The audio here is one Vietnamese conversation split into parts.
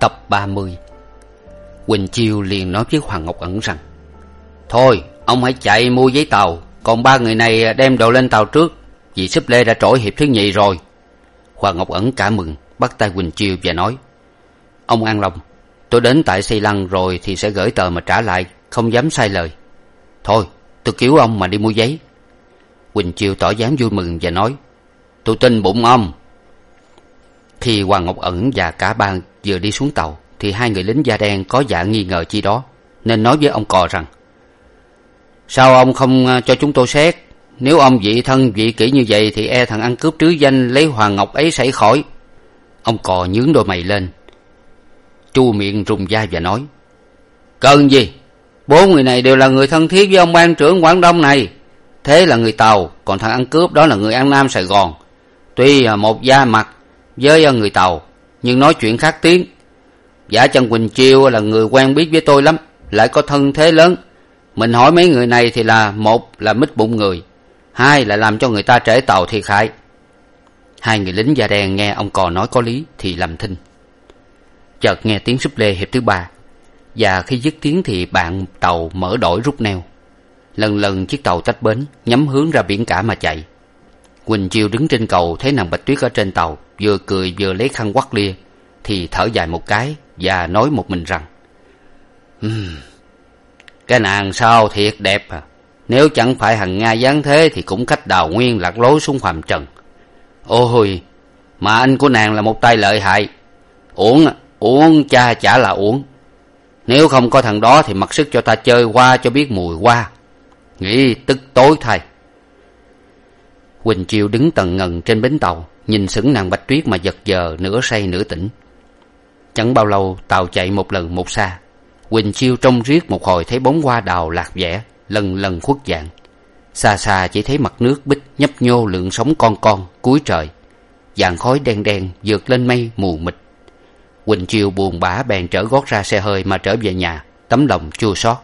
Tập ba mươi. Quỳnh chiêu liền nói với hoàng ngọc ẩn rằng, thôi, ông hãy chạy mua giấy tàu, còn ba người này đem đồ lên tàu trước, vì súp lê đã trỗi hiệp thứ nhì rồi. Hoàng ngọc ẩn cả mừng, bắt tay quỳnh chiêu và nói, ông an lòng tôi đến tại xây lăng rồi thì sẽ gửi tờ mà trả lại, không dám sai lời. Thôi, tôi cứu ông mà đi mua giấy. Quỳnh chiêu tỏ dáng vui mừng và nói, tôi tin bụng ông. Khi hoàng ngọc ẩn và cả ba vừa đi xuống tàu, thì hai người lính da đen có dạ nghi ngờ chi đó, nên nói với ông cò rằng, sao ông không à, cho chúng tôi xét? Nếu ông vị thân vị kỷ như vậy thì e thằng ăn cướp trứ danh lấy hoàng ngọc ấy xảy khỏi. Ông cò nhướng đôi mày lên, chu miệng rùng vai và nói, cần gì? Bốn người này đều là người thân thiết với ông ban trưởng quảng đông này. Thế là người tàu, còn thằng ăn cướp đó là người an nam sài gòn. Tuy à, một da mặt với à, người tàu nhưng nói chuyện khác tiếng. Giả chân quỳnh chiêu là người quen biết với tôi lắm, lại có thân thế lớn. Mình hỏi mấy người này thì là một là mít bụng người, hai là làm cho người ta trễ tàu thiệt hại hai người lính da đen nghe ông cò nói có lý thì làm thinh. Chợt nghe tiếng súp lê hiệp thứ ba, và khi dứt tiếng thì bạn tàu mở đổi rút neo. Lần lần chiếc tàu tách bến, nhắm hướng ra biển cả mà chạy quỳnh chiêu đứng trên cầu thấy nàng bạch tuyết ở trên tàu vừa cười vừa lấy khăn quắt lia thì thở dài một cái và nói một mình rằng um, cái nàng sao thiệt đẹp à? Nếu chẳng phải hằng nga giáng thế thì cũng cách đào nguyên lạc lối xuống phàm trần. Ôi mà anh của nàng là một tay lợi hại. Uổng uổng cha chả là uổng. Nếu không có thằng đó thì mặc sức cho ta chơi qua cho biết mùi qua nghĩ tức tối thay quỳnh chiêu đứng tần ngần trên bến tàu nhìn sững nàng bạch tuyết mà giật giờ nửa say nửa tỉnh. Chẳng bao lâu tàu chạy một lần một xa. Quỳnh chiêu trông riết một hồi thấy bóng hoa đào lạc vẻ, lần lần khuất dạng. Xa xa chỉ thấy mặt nước bích nhấp nhô lượn sóng con con cuối trời. Dàn khói đen đen vượt lên mây mù mịt. Quỳnh chiêu buồn bã bèn trở gót ra xe hơi mà trở về nhà tấm lòng chua xót.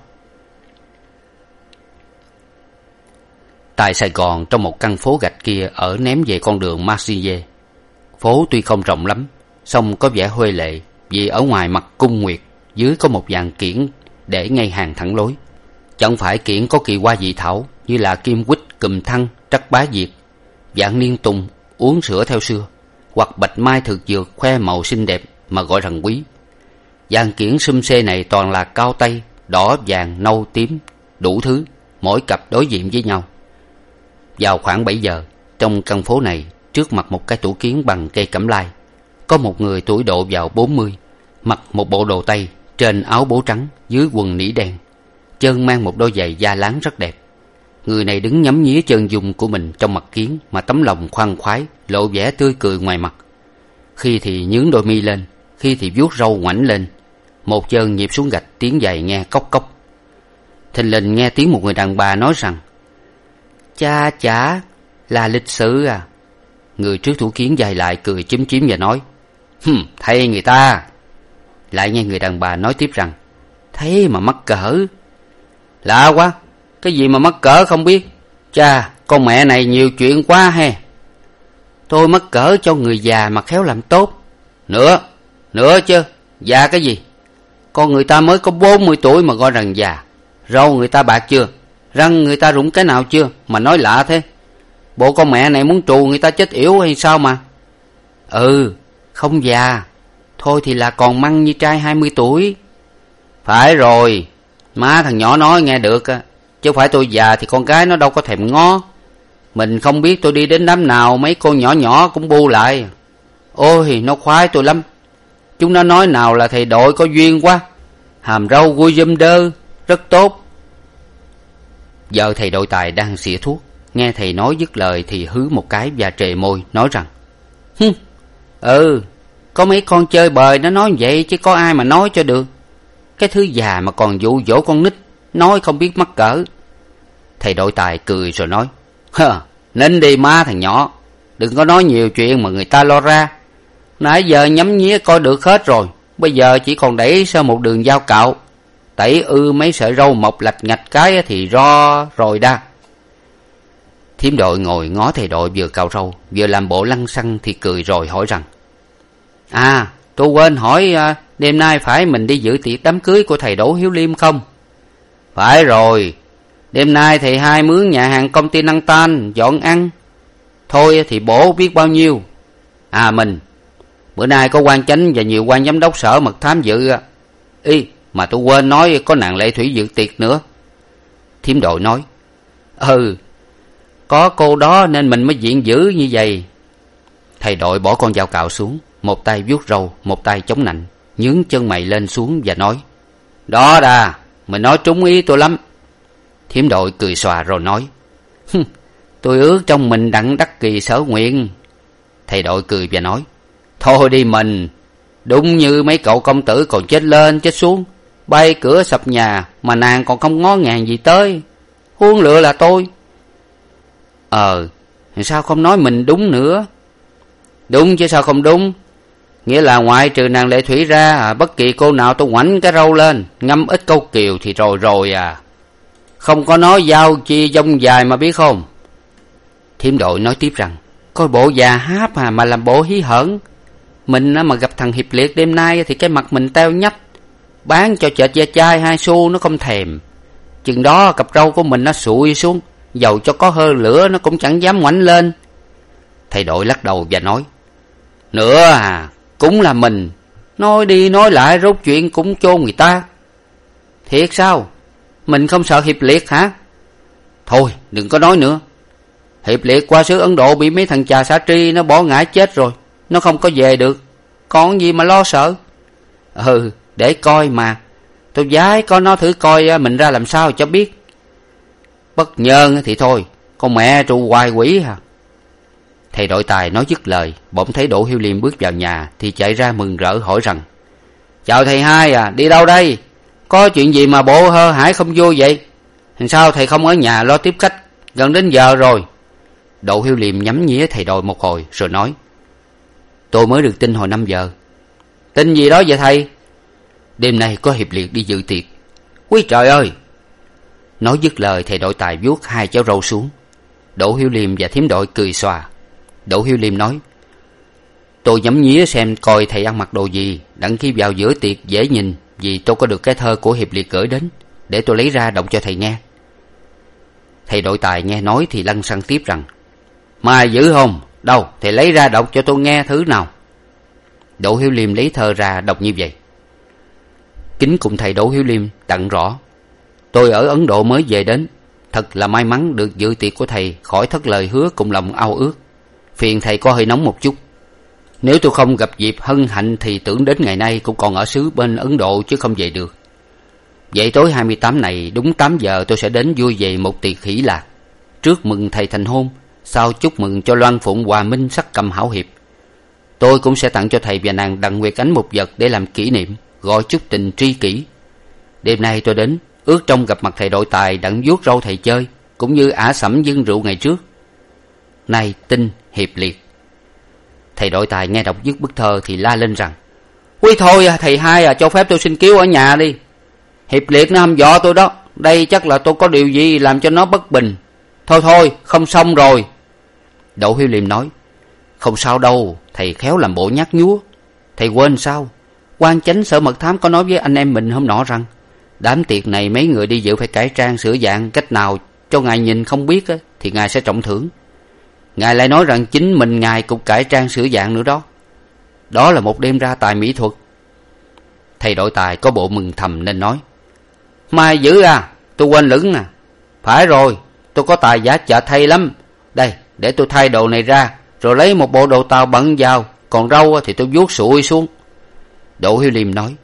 Tại sài gòn trong một căn phố gạch kia ở ném về con đường marseille. Phố tuy không rộng lắm, song có vẻ huê lệ vì ở ngoài mặt cung nguyệt, dưới có một dàn kiển để ngay hàng thẳng lối. Chẳng phải kiển có kỳ hoa dị thảo như là kim quýt cùm thăng, trắc bá diệt dạng niên tùng, uống sữa theo xưa, hoặc bạch mai thực dược khoe màu xinh đẹp mà gọi rằng quý. Dàn kiển xum xê này toàn là cao tây đỏ vàng, nâu tím, đủ thứ, mỗi cặp đối diện với nhau vào khoảng bảy giờ, trong căn phố này, trước mặt một cái tủ kiến bằng cây cẩm lai, có một người tuổi độ vào bốn mươi, mặc một bộ đồ tây, trên áo bố trắng, dưới quần nỉ đen, chân mang một đôi giày da láng rất đẹp. Người này đứng nhắm nhía chân dung của mình trong mặt kiến mà tấm lòng khoan khoái, lộ vẻ tươi cười ngoài mặt. Khi thì nhướng đôi mi lên, khi thì vuốt râu ngoảnh lên, một chân nhịp xuống gạch, tiếng giày nghe cốc cốc. Thình lình nghe tiếng một người đàn bà nói rằng cha chả là lịch sự à. Người trước thủ kiến dài lại cười chím chím và nói, hừm, thay người ta. Lại nghe người đàn bà nói tiếp rằng, thế mà mắc cỡ? Lạ quá, cái gì mà mắc cỡ không biết? Cha, con mẹ này nhiều chuyện quá he. Tôi mắc cỡ cho người già mà khéo làm tốt. Nữa nữa chứ, già cái gì? Con người ta mới có bốn mươi tuổi mà gọi rằng già. Râu người ta bạc chưa? Răng người ta rụng cái nào chưa? Mà nói lạ thế. Bộ con mẹ này muốn trù người ta chết yểu hay sao mà? Ừ không già. Thôi thì là còn măng như trai hai mươi tuổi. Phải rồi. Má thằng nhỏ nói nghe được á. Chứ phải tôi già thì con gái nó đâu có thèm ngó. Mình không biết tôi đi đến đám nào, mấy cô nhỏ nhỏ cũng bu lại. Ôi, nó khoái tôi lắm. Chúng nó nói nào là thầy đội có duyên quá. Hàm râu vui dâm đơ. Rất tốt giờ thầy đội tài đang xỉa thuốc. Nghe thầy nói dứt lời thì hứ một cái và trề môi, nói rằng hưng ừ có mấy con chơi bời nó nói vậy chứ có ai mà nói cho được. Cái thứ già mà còn dụ dỗ con nít, nói không biết mắc cỡ. Thầy đội tài cười rồi nói hơ nên đi má thằng nhỏ, đừng có nói nhiều chuyện mà người ta lo ra. Nãy giờ nhắm nhía coi được hết rồi, bây giờ chỉ còn đẩy sơ một đường dao cạo tẩy ư mấy sợi râu mọc lạch ngạch cái thì ro rồi đa. Thím đội ngồi ngó thầy đội vừa cạo râu vừa làm bộ lăng xăng thì cười rồi hỏi rằng à tôi quên hỏi à, đêm nay phải mình đi dự tiệc đám cưới của thầy đỗ hiếu liêm không? Phải rồi đêm nay thầy hai mướn nhà hàng công ty năng tan dọn ăn. Thôi thì bổ biết bao nhiêu? À mình bữa nay có quan chánh và nhiều quan giám đốc sở mật thám dự y mà tôi quên nói có nàng lệ thủy dự tiệc nữa. Thím đội nói ừ có cô đó nên mình mới diện dữ như vậy. Thầy đội bỏ con dao cạo xuống, một tay vuốt râu, một tay chống nạnh, nhướng chân mày lên xuống và nói, đó đà, mình nói trúng ý tôi lắm. Thím đội cười xòa rồi nói tôi ước trong mình đặng đắc kỳ sở nguyện. Thầy đội cười và nói, thôi đi mình, đúng như mấy cậu công tử còn chết lên, chết xuống bay cửa sập nhà mà nàng còn không ngó ngàng gì tới. Huông lựa là tôi. Ờ sao không nói mình đúng nữa? Đúng chứ sao không đúng? Nghĩa là ngoại trừ nàng lệ thủy ra à, bất kỳ cô nào tôi ngoảnh cái râu lên ngâm ít câu kiều thì rồi rồi à. Không có nói giao chi dông dài mà biết không? Thiếm đội nói tiếp rằng coi bộ già háp à mà làm bộ hí hởn. Mình mà gặp thằng hiệp liệt đêm nay thì cái mặt mình teo nhách bán cho chệch da chai hai xu nó không thèm. Chừng đó cặp râu của mình nó sụi xuống, dầu cho có hơi lửa nó cũng chẳng dám ngoảnh lên. Thầy đội lắc đầu và nói, nữa à cũng là mình, nói đi nói lại rốt chuyện cũng chôn người ta. Thiệt sao? Mình không sợ hiệp liệt hả? Thôi, đừng có nói nữa. Hiệp liệt qua xứ ấn độ bị mấy thằng chà xã tri nó bỏ ngã chết rồi, nó không có về được. Còn gì mà lo sợ? Ừ để coi mà. Tôi giái con nó thử coi à, mình ra làm sao cho biết. Bất nhơn thì thôi, con mẹ trụ hoài quỷ à thầy đội tài nói dứt lời, bỗng thấy đỗ hiếu liêm bước vào nhà thì chạy ra mừng rỡ hỏi rằng, chào thầy hai à đi đâu đây? Có chuyện gì mà bộ hơ hải không vô vậy? Hình sao thầy không ở nhà lo tiếp khách? Gần đến giờ rồi. Đỗ hiếu liêm nhắm nhía thầy đội một hồi rồi nói, tôi mới được tin hồi năm giờ. Tin gì đó vậy thầy? Đêm nay có hiệp liệt đi dự tiệc. Quý trời ơi! Nói dứt lời, thầy đội tài vuốt hai cháu râu xuống. Đỗ hiếu liêm và thím đội cười xòa. Đỗ hiếu liêm nói, tôi nhắm nhía xem coi thầy ăn mặc đồ gì, đặng khi vào giữa tiệc dễ nhìn, vì tôi có được cái thơ của hiệp liệt gửi đến, để tôi lấy ra đọc cho thầy nghe. Thầy đội tài nghe nói thì lăn xăng tiếp rằng, mai dữ không? Đâu, thầy lấy ra đọc cho tôi nghe thứ nào? Đỗ hiếu liêm lấy thơ ra đọc như vậy kính cùng thầy đỗ hiếu liêm tặng rõ. Tôi ở ấn độ mới về đến. Thật là may mắn được dự tiệc của thầy khỏi thất lời hứa cùng lòng ao ước. Phiền thầy có hơi nóng một chút. Nếu tôi không gặp dịp hân hạnh thì tưởng đến ngày nay cũng còn ở xứ bên ấn độ chứ không về được. Vậy tối hai mươi tám này đúng tám giờ tôi sẽ đến vui về một tiệc khỉ lạc. Trước mừng thầy thành hôn, sau chúc mừng cho loan phụng hòa minh sắc cầm hảo hiệp. Tôi cũng sẽ tặng cho thầy và nàng đặng nguyệt ánh một vật để làm kỷ niệm gọi chút tình tri kỷ. Đêm nay tôi đến ước trong gặp mặt thầy đội tài đặng vuốt râu thầy chơi cũng như ả sẩm dân rượu ngày trước. Nay tin hiệp liệt. Thầy đội tài nghe đọc dứt bức thơ thì la lên rằng ui thôi à, thầy hai à cho phép tôi xin cứu ở nhà đi. Hiệp liệt nó hăm dọa tôi đó đây chắc là tôi có điều gì làm cho nó bất bình. Thôi thôi không xong rồi. Đỗ hiếu liêm nói không sao đâu thầy khéo làm bộ nhát nhúa. Thầy quên sao? Quan chánh sở mật thám có nói với anh em mình hôm nọ rằng đám tiệc này mấy người đi dự phải cải trang sửa dạng cách nào cho ngài nhìn không biết á, thì ngài sẽ trọng thưởng. Ngài lại nói rằng chính mình ngài cũng cải trang sửa dạng nữa đó. Đó là một đêm ra tài mỹ thuật. Thầy đội tài có bộ mừng thầm nên nói mai dữ à tôi quên lửng à phải rồi tôi có tài giả chợ thay lắm. Đây để tôi thay đồ này ra rồi lấy một bộ đồ tàu bận vào còn râu thì tôi vuốt sụi xuống đỗ hiếu liêm nói,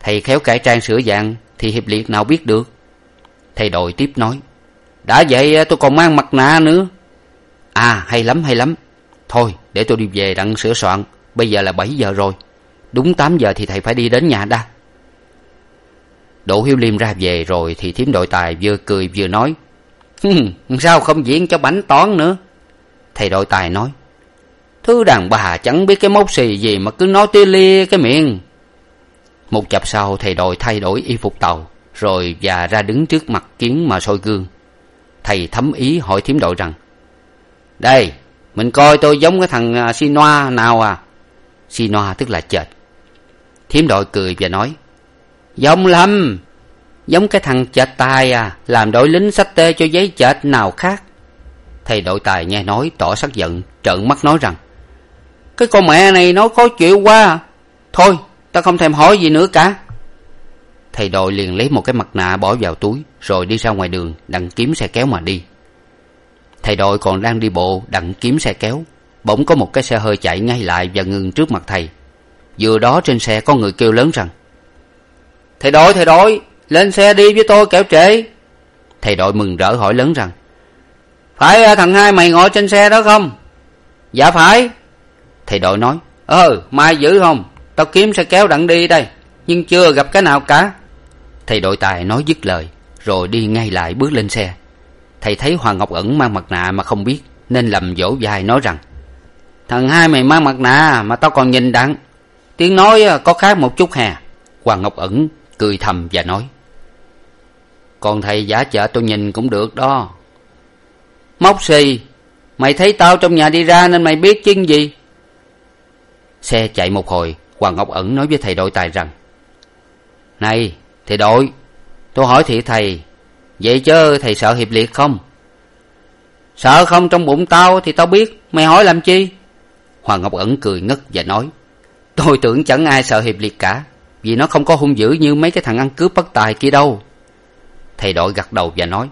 thầy khéo cải trang sửa dạng thì hiệp liệt nào biết được. Thầy đội tiếp nói, đã vậy à, tôi còn mang mặt nạ nữa. À hay lắm hay lắm. Thôi, để tôi đi về đặng sửa soạn. Bây giờ là bảy giờ rồi. Đúng tám giờ thì thầy phải đi đến nhà đa. Đỗ hiếu liêm ra về rồi thì thím đội tài vừa cười vừa nói sao không diễn cho bảnh toán nữa? Thầy đội tài nói thứ đàn bà chẳng biết cái mốc xì gì mà cứ nói tia lia cái miệng. Một chập sau thầy đội thay đổi y phục tàu, rồi và ra đứng trước mặt kiến mà soi gương. Thầy thấm ý hỏi thím đội rằng, đây, mình coi tôi giống cái thằng à, si noa nào à? Si noa tức là chệch thím đội cười và nói, giống lắm, giống cái thằng chệch tài à làm đội lính sách tê cho giấy chệch nào khác. Thầy đội tài nghe nói tỏ sắc giận, trợn mắt nói rằng cái con mẹ này nó khó chịu quá thôi, ta không thèm hỏi gì nữa cả. Thầy đội liền lấy một cái mặt nạ bỏ vào túi, rồi đi ra ngoài đường, đặng kiếm xe kéo mà đi. Thầy đội còn đang đi bộ, đặng kiếm xe kéo. Bỗng có một cái xe hơi chạy ngay lại và ngừng trước mặt thầy. Vừa đó trên xe có người kêu lớn rằng, thầy đội thầy đội, lên xe đi với tôi, kẻo trễ. Thầy đội mừng rỡ hỏi lớn rằng, phải à, thằng hai mày ngồi trên xe đó không? Dạ phải thầy đội nói ờ mai giữ không? Tao kiếm xe kéo đặng đi đây, nhưng chưa gặp cái nào cả. Thầy đội tài nói dứt lời, rồi đi ngay lại bước lên xe. Thầy thấy hoàng ngọc ẩn mang mặt nạ mà không biết, nên lầm dỗ dài nói rằng, thằng hai mày mang mặt nạ mà tao còn nhìn đặng. Tiếng nói à, có khác một chút hè. Hoàng ngọc ẩn cười thầm và nói, còn thầy giả chợ tôi nhìn cũng được đó. Móc xì, mày thấy tao trong nhà đi ra nên mày biết chứ gì? Xe chạy một hồi hoàng ngọc ẩn nói với thầy đội tài rằng, này, thầy đội, tôi hỏi thiệt thầy, vậy chớ thầy sợ hiệp liệt không? Sợ không trong bụng tao thì tao biết, mày hỏi làm chi? Hoàng ngọc ẩn cười ngất và nói, tôi tưởng chẳng ai sợ hiệp liệt cả, vì nó không có hung dữ như mấy cái thằng ăn cướp bất tài kia đâu. Thầy đội gật đầu và nói,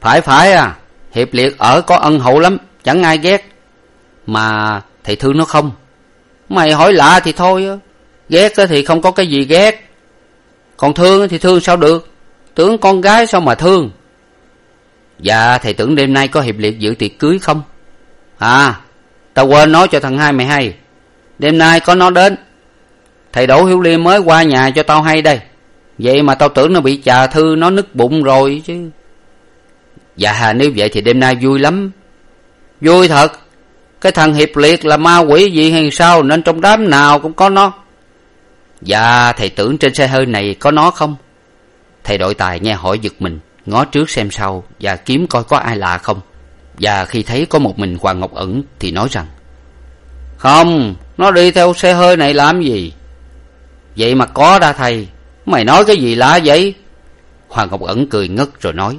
phải phải à hiệp liệt ở có ân hậu lắm, chẳng ai ghét, mà thầy thương nó không mày hỏi lạ thì thôi ghét thì không có cái gì ghét. Còn thương thì thương sao được? Tưởng con gái sao mà thương? Dạ thầy tưởng đêm nay có hiệp liệt dự tiệc cưới không? À tao quên nói cho thằng hai mày hay. Đêm nay có nó đến. Thầy đỗ hiếu liêm mới qua nhà cho tao hay đây. Vậy mà tao tưởng nó bị chà thư, nó nứt bụng rồi chứ. Dạ nếu vậy thì đêm nay vui lắm. Vui thật cái thằng hiệp liệt là ma quỷ gì hay sao, nên trong đám nào cũng có nó. Dạ thầy tưởng trên xe hơi này có nó không? Thầy đội tài nghe hỏi giật mình, ngó trước xem sau và kiếm coi có ai lạ không. Và khi thấy có một mình hoàng ngọc ẩn thì nói rằng, không, nó đi theo xe hơi này làm gì? Vậy mà có đa thầy, mày nói cái gì lạ vậy? Hoàng ngọc ẩn cười ngất rồi nói,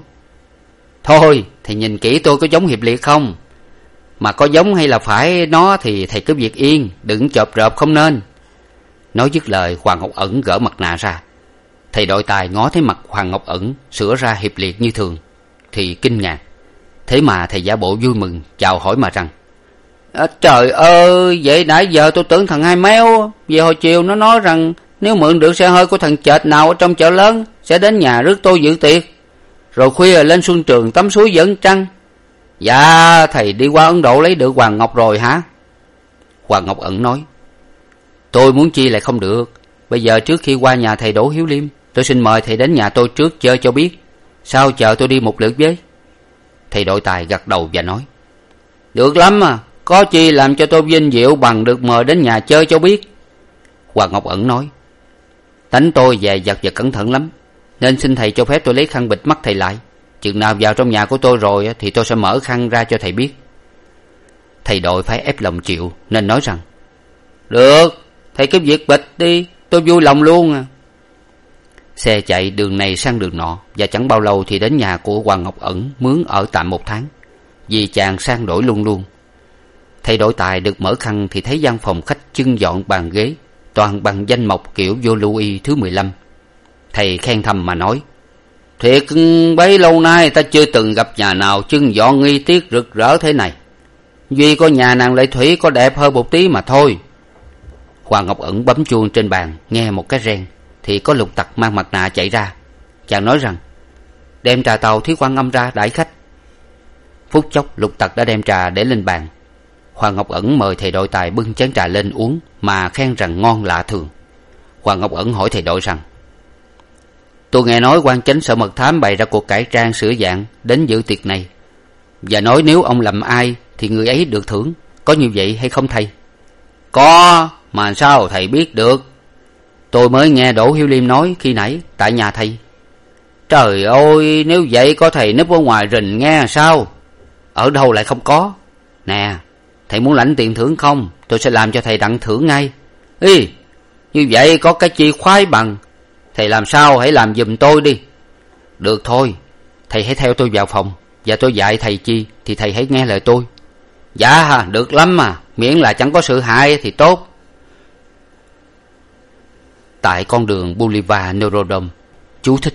thôi thì nhìn kỹ tôi có giống hiệp liệt không? Mà có giống hay là phải nó thì thầy cứ việc yên đừng chộp rợp không nên. Nói dứt lời hoàng ngọc ẩn gỡ mặt nạ ra. Thầy đội tài ngó thấy mặt hoàng ngọc ẩn sửa ra hiệp liệt như thường thì kinh ngạc. Thế mà thầy giả bộ vui mừng chào hỏi mà rằng à, trời ơi vậy nãy giờ tôi tưởng thằng hai méo về hồi chiều nó nói rằng nếu mượn được xe hơi của thằng chệch nào ở trong chợ lớn sẽ đến nhà rước tôi dự tiệc. Rồi khuya lên xuân trường tắm suối dẫn trăng dạ thầy đi qua ấn độ lấy được hoàng ngọc rồi hả? Hoàng ngọc ẩn nói, tôi muốn chi lại không được. Bây giờ trước khi qua nhà thầy đỗ hiếu liêm, tôi xin mời thầy đến nhà tôi trước chơi cho biết. Sao chờ tôi đi một lượt với? Thầy đội tài gật đầu và nói, được lắm à có chi làm cho tôi vinh diệu bằng được mời đến nhà chơi cho biết. Hoàng ngọc ẩn nói, tánh tôi dè dặt và cẩn thận lắm, nên xin thầy cho phép tôi lấy khăn bịt mắt thầy lại chừng nào vào trong nhà của tôi rồi thì tôi sẽ mở khăn ra cho thầy biết. Thầy đội phải ép lòng chịu, nên nói rằng, được, thầy cứ việc bịch đi, tôi vui lòng luôn à. Xe chạy đường này sang đường nọ, và chẳng bao lâu thì đến nhà của hoàng ngọc ẩn mướn ở tạm một tháng, vì chàng sang đổi luôn luôn. Thầy đội tài được mở khăn thì thấy gian phòng khách chưng dọn bàn ghế, toàn bằng danh mộc kiểu vô lưu y thứ mười lăm. Thầy khen thầm mà nói thiệt bấy lâu nay ta chưa từng gặp nhà nào chưng dọn nghi tiết rực rỡ thế này. Duy có nhà nàng lệ thủy có đẹp hơn một tí mà thôi. Hoàng ngọc ẩn bấm chuông trên bàn, nghe một cái reng, thì có lục tặc mang mặt nạ chạy ra. Chàng nói rằng, đem trà tàu thiếu quan âm ra đãi khách. Phút chốc, lục tặc đã đem trà để lên bàn. Hoàng ngọc ẩn mời thầy đội tài bưng chén trà lên uống, mà khen rằng ngon lạ thường. Hoàng ngọc ẩn hỏi thầy đội rằng tôi nghe nói quan chánh sở mật thám bày ra cuộc cải trang sửa dạng đến dự tiệc này. Và nói nếu ông lầm ai thì người ấy được thưởng. Có như vậy hay không thầy? Có, mà sao thầy biết được? Tôi mới nghe đỗ hiếu liêm nói khi nãy tại nhà thầy. Trời ơi, nếu vậy có thầy núp ở ngoài rình nghe sao? Ở đâu lại không có? Nè, thầy muốn lãnh tiền thưởng không? Tôi sẽ làm cho thầy đặng thưởng ngay. Y như vậy có cái chi khoái bằng thầy làm sao? Hãy làm giùm tôi đi. Được thôi. Thầy hãy theo tôi vào phòng. Và tôi dạy thầy chi, thì thầy hãy nghe lời tôi. Dạ được lắm mà. Miễn là chẳng có sự hại thì tốt. Tại con đường bolivar norodom, chú thích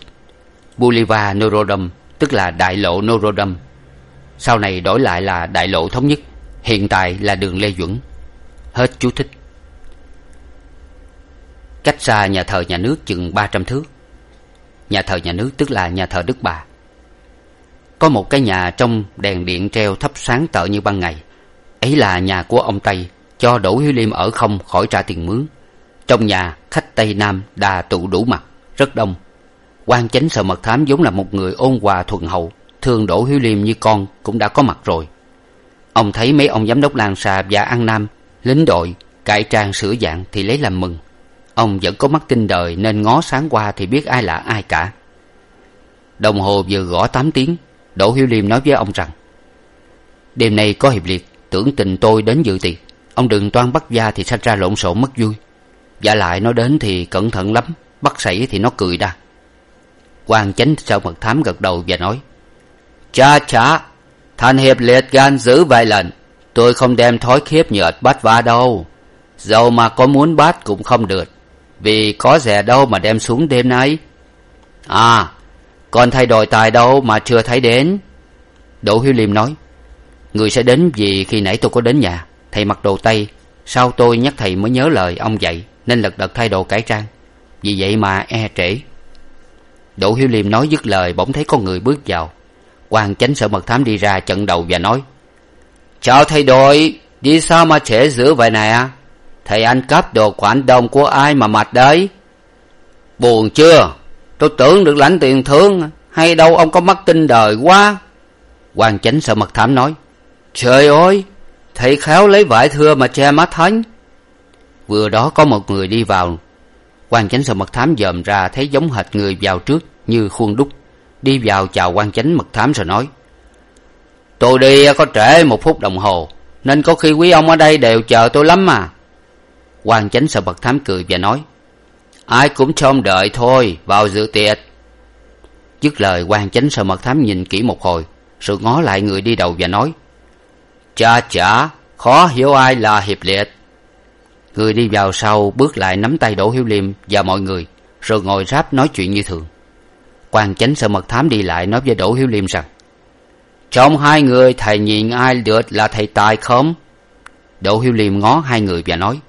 bolivar norodom, tức là đại lộ norodom. Sau này đổi lại là đại lộ thống nhất. Hiện tại là đường lê duẩn. Hết chú thích cách xa nhà thờ nhà nước chừng ba trăm thước nhà thờ nhà nước tức là nhà thờ đức bà. Có một cái nhà trong đèn điện treo thắp sáng tợ như ban ngày. Ấy là nhà của ông tây, cho đỗ hiếu liêm ở không khỏi trả tiền mướn. Trong nhà, khách tây nam đà tụ đủ mặt, rất đông. Quan chánh sợ mật thám vốn là một người ôn hòa thuần hậu, thương đỗ hiếu liêm như con cũng đã có mặt rồi. Ông thấy mấy ông giám đốc làng xà và an nam lính đội, cải trang sửa dạng thì lấy làm mừng ông vẫn có mắt tinh đời nên ngó sáng qua thì biết ai là ai cả. Đồng hồ vừa gõ tám tiếng, đỗ hiếu liêm nói với ông rằng, đêm nay có hiệp liệt, tưởng tình tôi đến dự tiệc. Ông đừng toan bắt da thì sanh ra lộn xộn mất vui. Và lại nó đến thì cẩn thận lắm, bắt xảy thì nó cười đa. Quan chánh sợ mật thám gật đầu và nói, cha cha, thành hiệp liệt gan giữ vài lần. Tôi không đem thói khiếp nhợt bắt va đâu. Dầu mà có muốn bắt cũng không được vì có rẻ đâu mà đem xuống đêm nay. À con thay đổi tài đâu mà chưa thấy đến. Đỗ hiếu liêm nói, người sẽ đến vì khi nãy tôi có đến nhà. Thầy mặc đồ tây, sau tôi nhắc thầy mới nhớ lời ông dạy, nên lật đật thay đồ cải trang. Vì vậy mà e trễ. Đỗ hiếu liêm nói dứt lời, bỗng thấy con người bước vào. Quan chánh sở mật thám đi ra chận đầu và nói, chào thầy đội, đi sao mà trễ dữ vậy này à thầy anh cắp đồ quản đông của ai mà mệt đấy? Buồn chưa? Tôi tưởng được lãnh tiền thưởng hay đâu ông có mắt tin đời quá? Quan chánh sợ mật thám nói, trời ơi! Thầy khéo lấy vải thưa mà che mắt thánh. Vừa đó có một người đi vào. Quan chánh sợ mật thám dòm ra thấy giống hệt người vào trước như khuôn đúc. Đi vào chào quan chánh, mật thám rồi nói, tôi đi có trễ một phút đồng hồ, nên có khi quý ông ở đây đều chờ tôi lắm mà quan chánh sợ mật thám cười và nói, ai cũng trông đợi thôi, vào dự tiệc. Dứt lời quan chánh sợ mật thám nhìn kỹ một hồi, rồi ngó lại người đi đầu và nói, cha chả, khó hiểu ai là hiệp liệt. Người đi vào sau bước lại nắm tay đỗ hiếu liêm và mọi người, rồi ngồi ráp nói chuyện như thường. Quan chánh sợ mật thám đi lại nói với đỗ hiếu liêm rằng, trong hai người thầy nhìn ai được là thầy tài không? Đỗ hiếu liêm ngó hai người và nói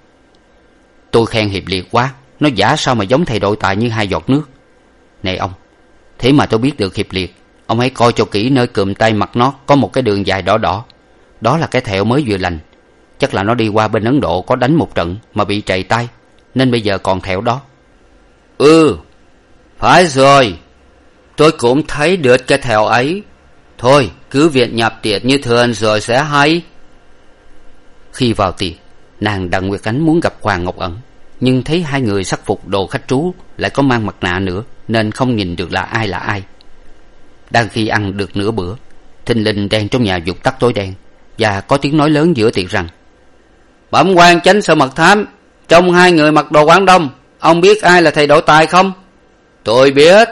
tôi khen hiệp liệt quá. Nó giả sao mà giống thầy đội tài như hai giọt nước? Này ông, thế mà tôi biết được hiệp liệt. Ông hãy coi cho kỹ nơi cườm tay mặt nó có một cái đường dài đỏ đỏ. Đó là cái thẹo mới vừa lành. Chắc là nó đi qua bên ấn độ có đánh một trận mà bị trầy tay, nên bây giờ còn thẹo đó. Ừ phải rồi. Tôi cũng thấy được cái thẹo ấy. Thôi, cứ việc nhập tiệc như thường rồi sẽ hay. Khi vào tiệc nàng đặng nguyệt ánh muốn gặp hoàng ngọc ẩn, nhưng thấy hai người sắc phục đồ khách trú lại có mang mặt nạ nữa, nên không nhìn được là ai là ai. Đang khi ăn được nửa bữa, thình lình đèn trong nhà dục tắt tối đen, và có tiếng nói lớn giữa tiệc rằng, bẩm quan chánh sợ mật thám, trong hai người mặc đồ quán đông, ông biết ai là thầy đỗ tài không? Tôi biết.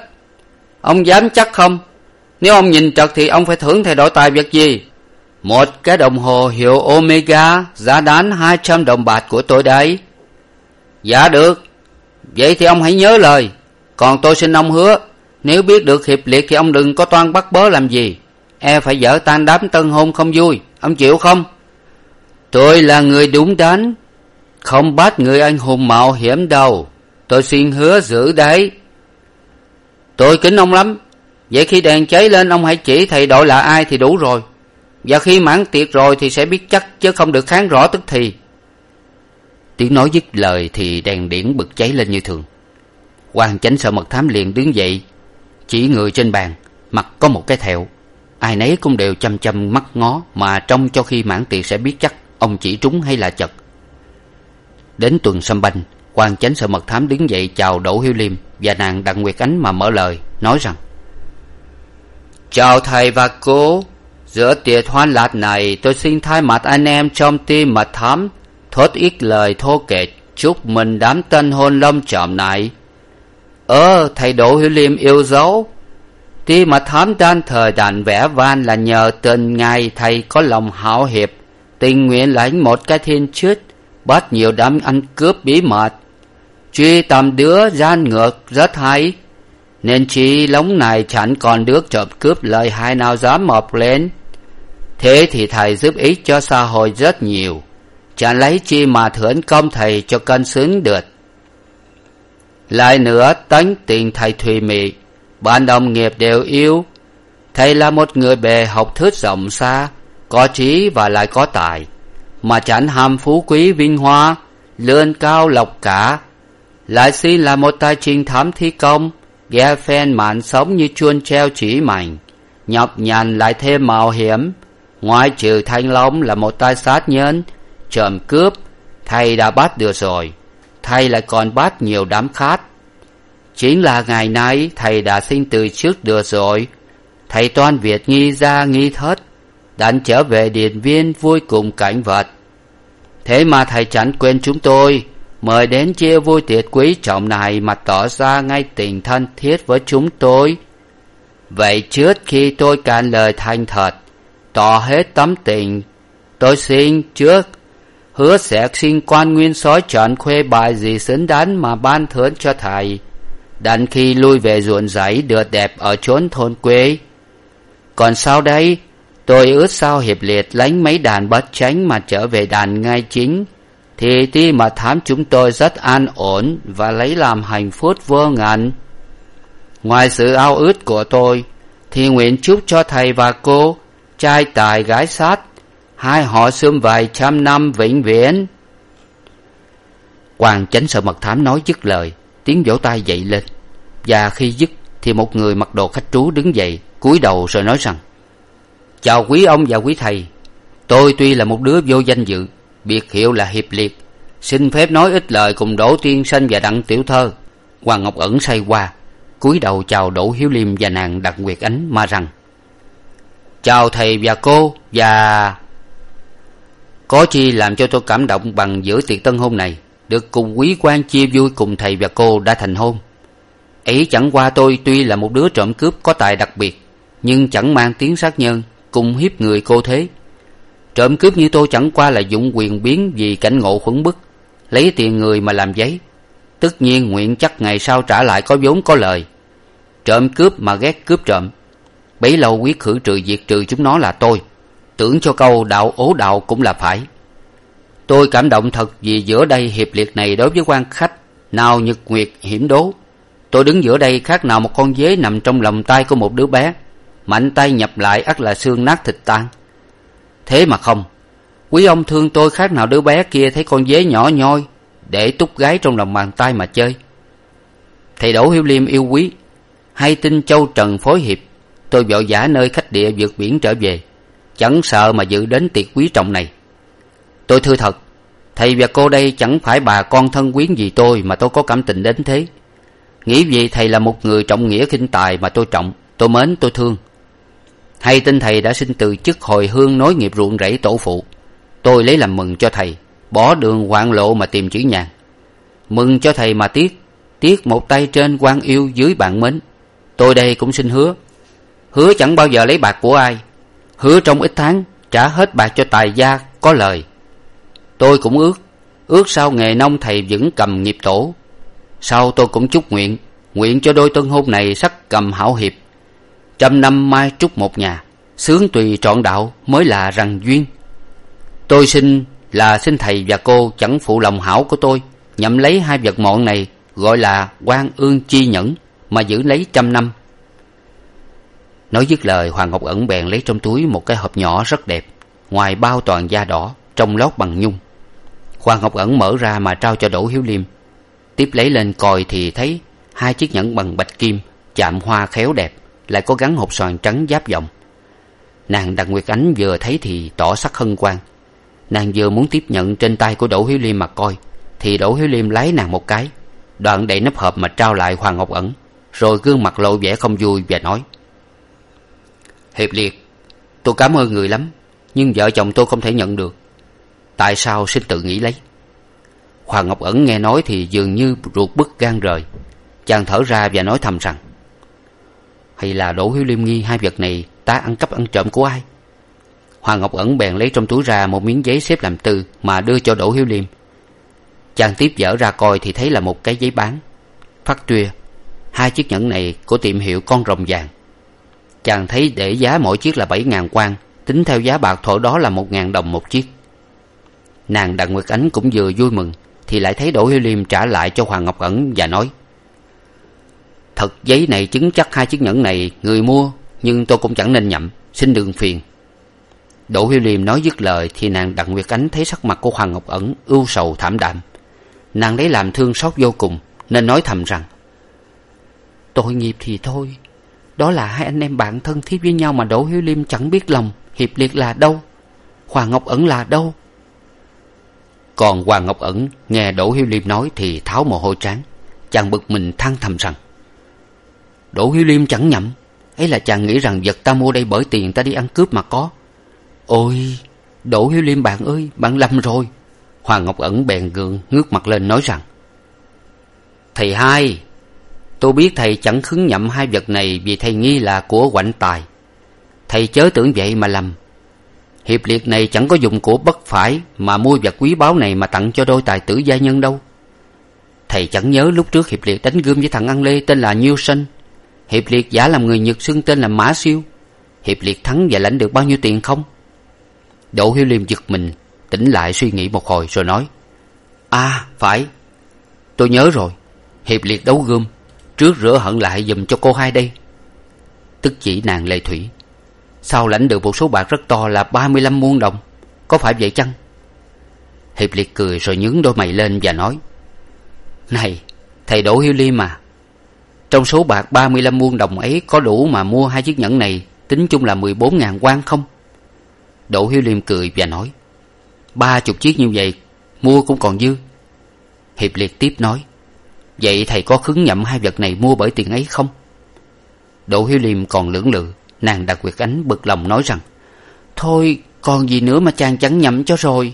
Ông dám chắc không? Nếu ông nhìn trật thì ông phải thưởng thầy đỗ tài việc gì? Một cái đồng hồ hiệu omega, giá đáng hai trăm đồng bạc của tôi đấy dạ được. Vậy thì ông hãy nhớ lời. Còn tôi xin ông hứa, nếu biết được hiệp liệt thì ông đừng có toan bắt bớ làm gì. E phải dở tan đám tân hôn không vui. Ông chịu không? Tôi là người đúng đắn. Không bắt người anh hùng mạo hiểm đâu. Tôi xin hứa giữ đấy. Tôi kính ông lắm. Vậy khi đèn cháy lên, ông hãy chỉ thầy đội là ai thì đủ rồi và khi mãn tiệc rồi thì sẽ biết chắc, chứ không được kháng rõ tức thì. Tiếng nói dứt lời thì đèn điển bực cháy lên như thường. Quan chánh sợ mật thám liền đứng dậy, chỉ người trên bàn, mặt có một cái thẹo. Ai nấy cũng đều chăm chăm mắt ngó, mà trông cho khi mãn tiệc sẽ biết chắc ông chỉ trúng hay là chật. Đến tuần sâm banh quan chánh sợ mật thám đứng dậy chào đỗ hiếu liêm và nàng đặng nguyệt ánh mà mở lời, nói rằng, chào thầy và cô giữa tiệc hoan lạc này, tôi xin thay mặt anh em trong tim mật thám thốt ít lời thô kệch, chúc mừng đám tân hôn lâm trọng này. Ơ, thầy đỗ hiếu liêm yêu dấu. Tuy mà thám đan thời đàn vẽ van là nhờ tình ngày thầy có lòng hảo hiệp. Tình nguyện lãnh một cái thiên chức bắt nhiều đám ăn cướp bí mật. Truy tầm đứa gian ngược rất hay. Nên chi lống này chẳng còn đứa trộm cướp lời hai nào dám mọc lên thế thì thầy giúp ích cho xã hội rất nhiều. Chẳng lấy chi mà thưởng công thầy cho cân xứng được. Lại nữa, tánh tình thầy thùy mị, bạn đồng nghiệp đều yêu. Thầy là một người bề học thức rộng xa, có trí và lại có tài, mà chẳng ham phú quý vinh hoa, lươn cao lộc cả. Lại xin là một tài trình thám thi công, ghe phen mạn sống như chuôn treo chỉ mảnh, nhọc nhằn lại thêm mạo hiểm ngoại trừ thanh long là một tay sát nhân, trộm cướp, thầy đã bắt được rồi. Thầy lại còn bắt nhiều đám khác. Chính là ngày nay, thầy đã xin từ trước được rồi. Thầy toan việt nghi ra nghi thất đành trở về điện viên vui cùng cảnh vật. Thế mà thầy chẳng quên chúng tôi, mời đến chia vui tiệc quý trọng này mà tỏ ra ngay tình thân thiết với chúng tôi. Vậy trước khi tôi cạn lời thành thật tỏ hết tấm tình. Tôi xin trước hứa sẽ xin quan nguyên soái chọn khuê bài gì xứng đáng mà ban thưởng cho thầy. Đành khi lui về ruộng rẫy được đẹp ở chốn thôn quê. Còn sau đây, tôi ước sao hiệp liệt lánh mấy đàn bất tránh mà trở về đàn ngay chính. Thì tuy mà thám chúng tôi rất an ổn và lấy làm hạnh phúc vô ngần. Ngoài sự ao ước của tôi, thì nguyện chúc cho thầy và cô trai tài gái sát, hai họ xương vài trăm năm vĩnh viễn. Quan chánh sợ mật thám nói dứt lời, tiếng vỗ tay dậy lên. Và khi dứt, thì một người mặc đồ khách trú đứng dậy, cúi đầu rồi nói rằng, chào quý ông và quý thầy, tôi tuy là một đứa vô danh dự, biệt hiệu là hiệp liệt, xin phép nói ít lời cùng đỗ tiên sinh và đặng tiểu thơ. Hoàng ngọc ẩn say qua, cúi đầu chào đỗ hiếu liêm và nàng đặng nguyệt ánh mà rằng chào thầy và cô, và có chi làm cho tôi cảm động bằng giữa tiệc tân hôn này. Được cùng quý quan chia vui cùng thầy và cô đã thành hôn. Ấy chẳng qua tôi tuy là một đứa trộm cướp có tài đặc biệt, nhưng chẳng mang tiếng sát nhân, cùng hiếp người cô thế. Trộm cướp như tôi chẳng qua là dụng quyền biến vì cảnh ngộ khuẩn bức, lấy tiền người mà làm giấy. Tất nhiên nguyện chắc ngày sau trả lại có vốn có lời. Trộm cướp mà ghét cướp trộm bấy lâu quyết khử trừ diệt trừ chúng nó là tôi. Tưởng cho câu đạo ố đạo cũng là phải. Tôi cảm động thật vì giữa đây hiệp liệt này đối với quan khách, nào nhật nguyệt, hiểm đố. Tôi đứng giữa đây khác nào một con dế nằm trong lòng tay của một đứa bé. Mạnh tay nhập lại ắt là xương nát thịt tan. Thế mà không. Quý ông thương tôi khác nào đứa bé kia thấy con dế nhỏ nhoi để túc gái trong lòng bàn tay mà chơi. Thầy đỗ hiếu liêm yêu quý, hay tin châu trần phối hiệp tôi vội vã nơi khách địa vượt biển trở về. Chẳng sợ mà dự đến tiệc quý trọng này. Tôi thưa thật, thầy và cô đây chẳng phải bà con thân quyến gì tôi mà tôi có cảm tình đến thế. Nghĩ gì thầy là một người trọng nghĩa khinh tài mà tôi trọng, tôi mến, tôi thương. Hay tin thầy đã xin từ chức hồi hương nối nghiệp ruộng rẫy tổ phụ. Tôi lấy làm mừng cho thầy, bỏ đường hoạn lộ mà tìm chữ nhàn mừng cho thầy mà tiếc tiếc một tay trên quan yêu dưới bạn mến. Tôi đây cũng xin hứa hứa chẳng bao giờ lấy bạc của ai. Hứa trong ít tháng, trả hết bạc cho tài gia, có lời. Tôi cũng ước ước sau nghề nông thầy vững cầm nghiệp tổ. Sau tôi cũng chúc nguyện nguyện cho đôi tân hôn này sắc cầm hảo hiệp. Trăm năm mai trúc một nhà, sướng tùy trọn đạo mới là rằng duyên. Tôi xin là xin thầy và cô chẳng phụ lòng hảo của tôi, nhậm lấy hai vật mọn này, gọi là quan ương chi nhẫn, mà giữ lấy trăm năm nói dứt lời, hoàng ngọc ẩn bèn lấy trong túi một cái hộp nhỏ rất đẹp, ngoài bao toàn da đỏ trong lót bằng nhung. Hoàng ngọc ẩn mở ra mà trao cho đỗ hiếu liêm. Tiếp lấy lên coi thì thấy hai chiếc nhẫn bằng bạch kim, chạm hoa khéo đẹp, lại có gắn hộp xoàn trắng giáp vọng nàng đặng nguyệt ánh vừa thấy thì tỏ sắc hân hoan. Nàng vừa muốn tiếp nhận trên tay của đỗ hiếu liêm mà coi, thì đỗ hiếu liêm lấy nàng một cái, đoạn đậy nắp hộp mà trao lại hoàng ngọc ẩn, rồi gương mặt lộ vẻ không vui và nói hiệp liệt, tôi cảm ơn người lắm, nhưng vợ chồng tôi không thể nhận được. Tại sao xin tự nghĩ lấy? Hoàng ngọc ẩn nghe nói thì dường như ruột bứt gan rời. Chàng thở ra và nói thầm rằng, hay là đỗ hiếu liêm nghi hai vật này ta ăn cắp ăn trộm của ai? Hoàng ngọc ẩn bèn lấy trong túi ra một miếng giấy xếp làm tư mà đưa cho đỗ hiếu liêm. Chàng tiếp dở ra coi thì thấy là một cái giấy bán. Phát tuya hai chiếc nhẫn này của tiệm hiệu con rồng vàng chàng thấy để giá mỗi chiếc là bảy ngàn quan, tính theo giá bạc thổi đó là một ngàn đồng một chiếc. Nàng đặng nguyệt ánh cũng vừa vui mừng, thì lại thấy đỗ hiếu liêm trả lại cho hoàng ngọc ẩn và nói, thật giấy này chứng chắc hai chiếc nhẫn này người mua, nhưng tôi cũng chẳng nên nhậm, xin đừng phiền. Đỗ hiếu liêm nói dứt lời thì nàng đặng nguyệt ánh thấy sắc mặt của hoàng ngọc ẩn ưu sầu thảm đạm. Nàng lấy làm thương xót vô cùng, nên nói thầm rằng, tội nghiệp thì thôi đó là hai anh em bạn thân thiết với nhau mà đỗ hiếu liêm chẳng biết lòng hiệp liệt là đâu hoàng ngọc ẩn là đâu. Còn hoàng ngọc ẩn nghe đỗ hiếu liêm nói thì tháo mồ hôi trán chàng bực mình than thầm rằng đỗ hiếu liêm chẳng nhậm, ấy là chàng nghĩ rằng vật ta mua đây bởi tiền ta đi ăn cướp mà có. Ôi đỗ hiếu liêm bạn ơi bạn lầm rồi. Hoàng ngọc ẩn bèn gượng ngước mặt lên nói rằng thầy hai tôi biết thầy chẳng khứng nhậm hai vật này vì thầy nghi là của quạnh tài. Thầy chớ tưởng vậy mà lầm. Hiệp liệt này chẳng có dùng của bất phải mà mua vật quý báu này mà tặng cho đôi tài tử gia nhân đâu. Thầy chẳng nhớ lúc trước hiệp liệt đánh gươm với thằng ăn lê tên là nhiêu sân hiệp liệt giả làm người nhật xưng tên là mã siêu. Hiệp liệt thắng và lãnh được bao nhiêu tiền không? Đỗ hiếu liêm giật mình, tỉnh lại suy nghĩ một hồi rồi nói à phải. Tôi nhớ rồi. Hiệp liệt đấu gươm trước rửa hận lại giùm cho cô hai đây. Tức chỉ nàng lệ thủy. Sao lãnh được một số bạc rất to là ba mươi lăm muôn đồng? Có phải vậy chăng? Hiệp liệt cười rồi nhướng đôi mày lên và nói, này, thầy đỗ hiếu liêm à trong số bạc ba mươi lăm muôn đồng ấy có đủ mà mua hai chiếc nhẫn này, tính chung là mười bốn ngàn quan không? Đỗ hiếu liêm cười và nói, ba chục chiếc như vậy, mua cũng còn dư. Hiệp liệt tiếp nói vậy thầy có khứng nhậm hai vật này mua bởi tiền ấy không? Đỗ hiếu liêm còn lưỡng lự, nàng đặt quyệt ánh bực lòng nói rằng, thôi, còn gì nữa mà chàng chẳng nhậm cho rồi?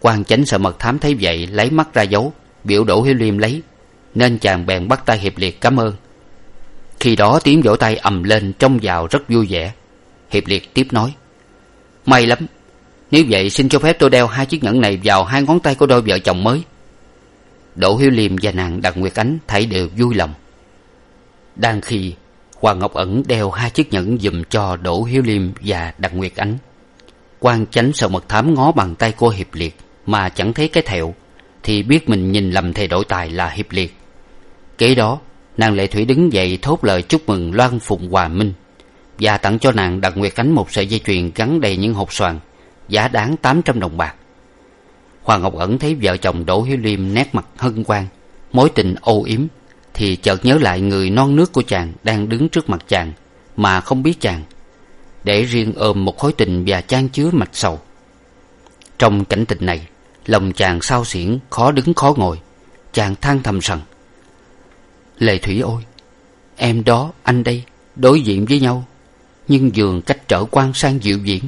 Quan chánh sợ mật thám thấy vậy, lấy mắt ra dấu biểu đỗ hiếu liêm lấy, nên chàng bèn bắt tay hiệp liệt cảm ơn. Khi đó tiếng vỗ tay ầm lên trông vào rất vui vẻ. Hiệp liệt tiếp nói, may lắm, nếu vậy xin cho phép tôi đeo hai chiếc nhẫn này vào hai ngón tay của đôi vợ chồng mới đỗ hiếu liêm và nàng đặng nguyệt ánh thảy đều vui lòng. Đang khi hoàng ngọc ẩn đeo hai chiếc nhẫn giùm cho đỗ hiếu liêm và đặng nguyệt ánh, quan chánh sợ mật thám ngó bàn tay cô hiệp liệt mà chẳng thấy cái thẹo, thì biết mình nhìn lầm thầy đổi tài là hiệp liệt. Kế đó, nàng lệ thủy đứng dậy thốt lời chúc mừng loan phụng hòa minh và tặng cho nàng đặng nguyệt ánh một sợi dây chuyền gắn đầy những hộp xoàn, giá đáng tám trăm đồng bạc hoàng ngọc ẩn thấy vợ chồng đỗ hiếu liêm nét mặt hân hoan, mối tình âu yếm, thì chợt nhớ lại người non nước của chàng đang đứng trước mặt chàng mà không biết chàng, để riêng ôm một khối tình và chan chứa mạch sầu. Trong cảnh tình này, lòng chàng sao xiển, khó đứng khó ngồi, chàng than thầm rằng, lệ thủy ôi, em đó, anh đây, đối diện với nhau, nhưng giường cách trở quan sang dịu viễn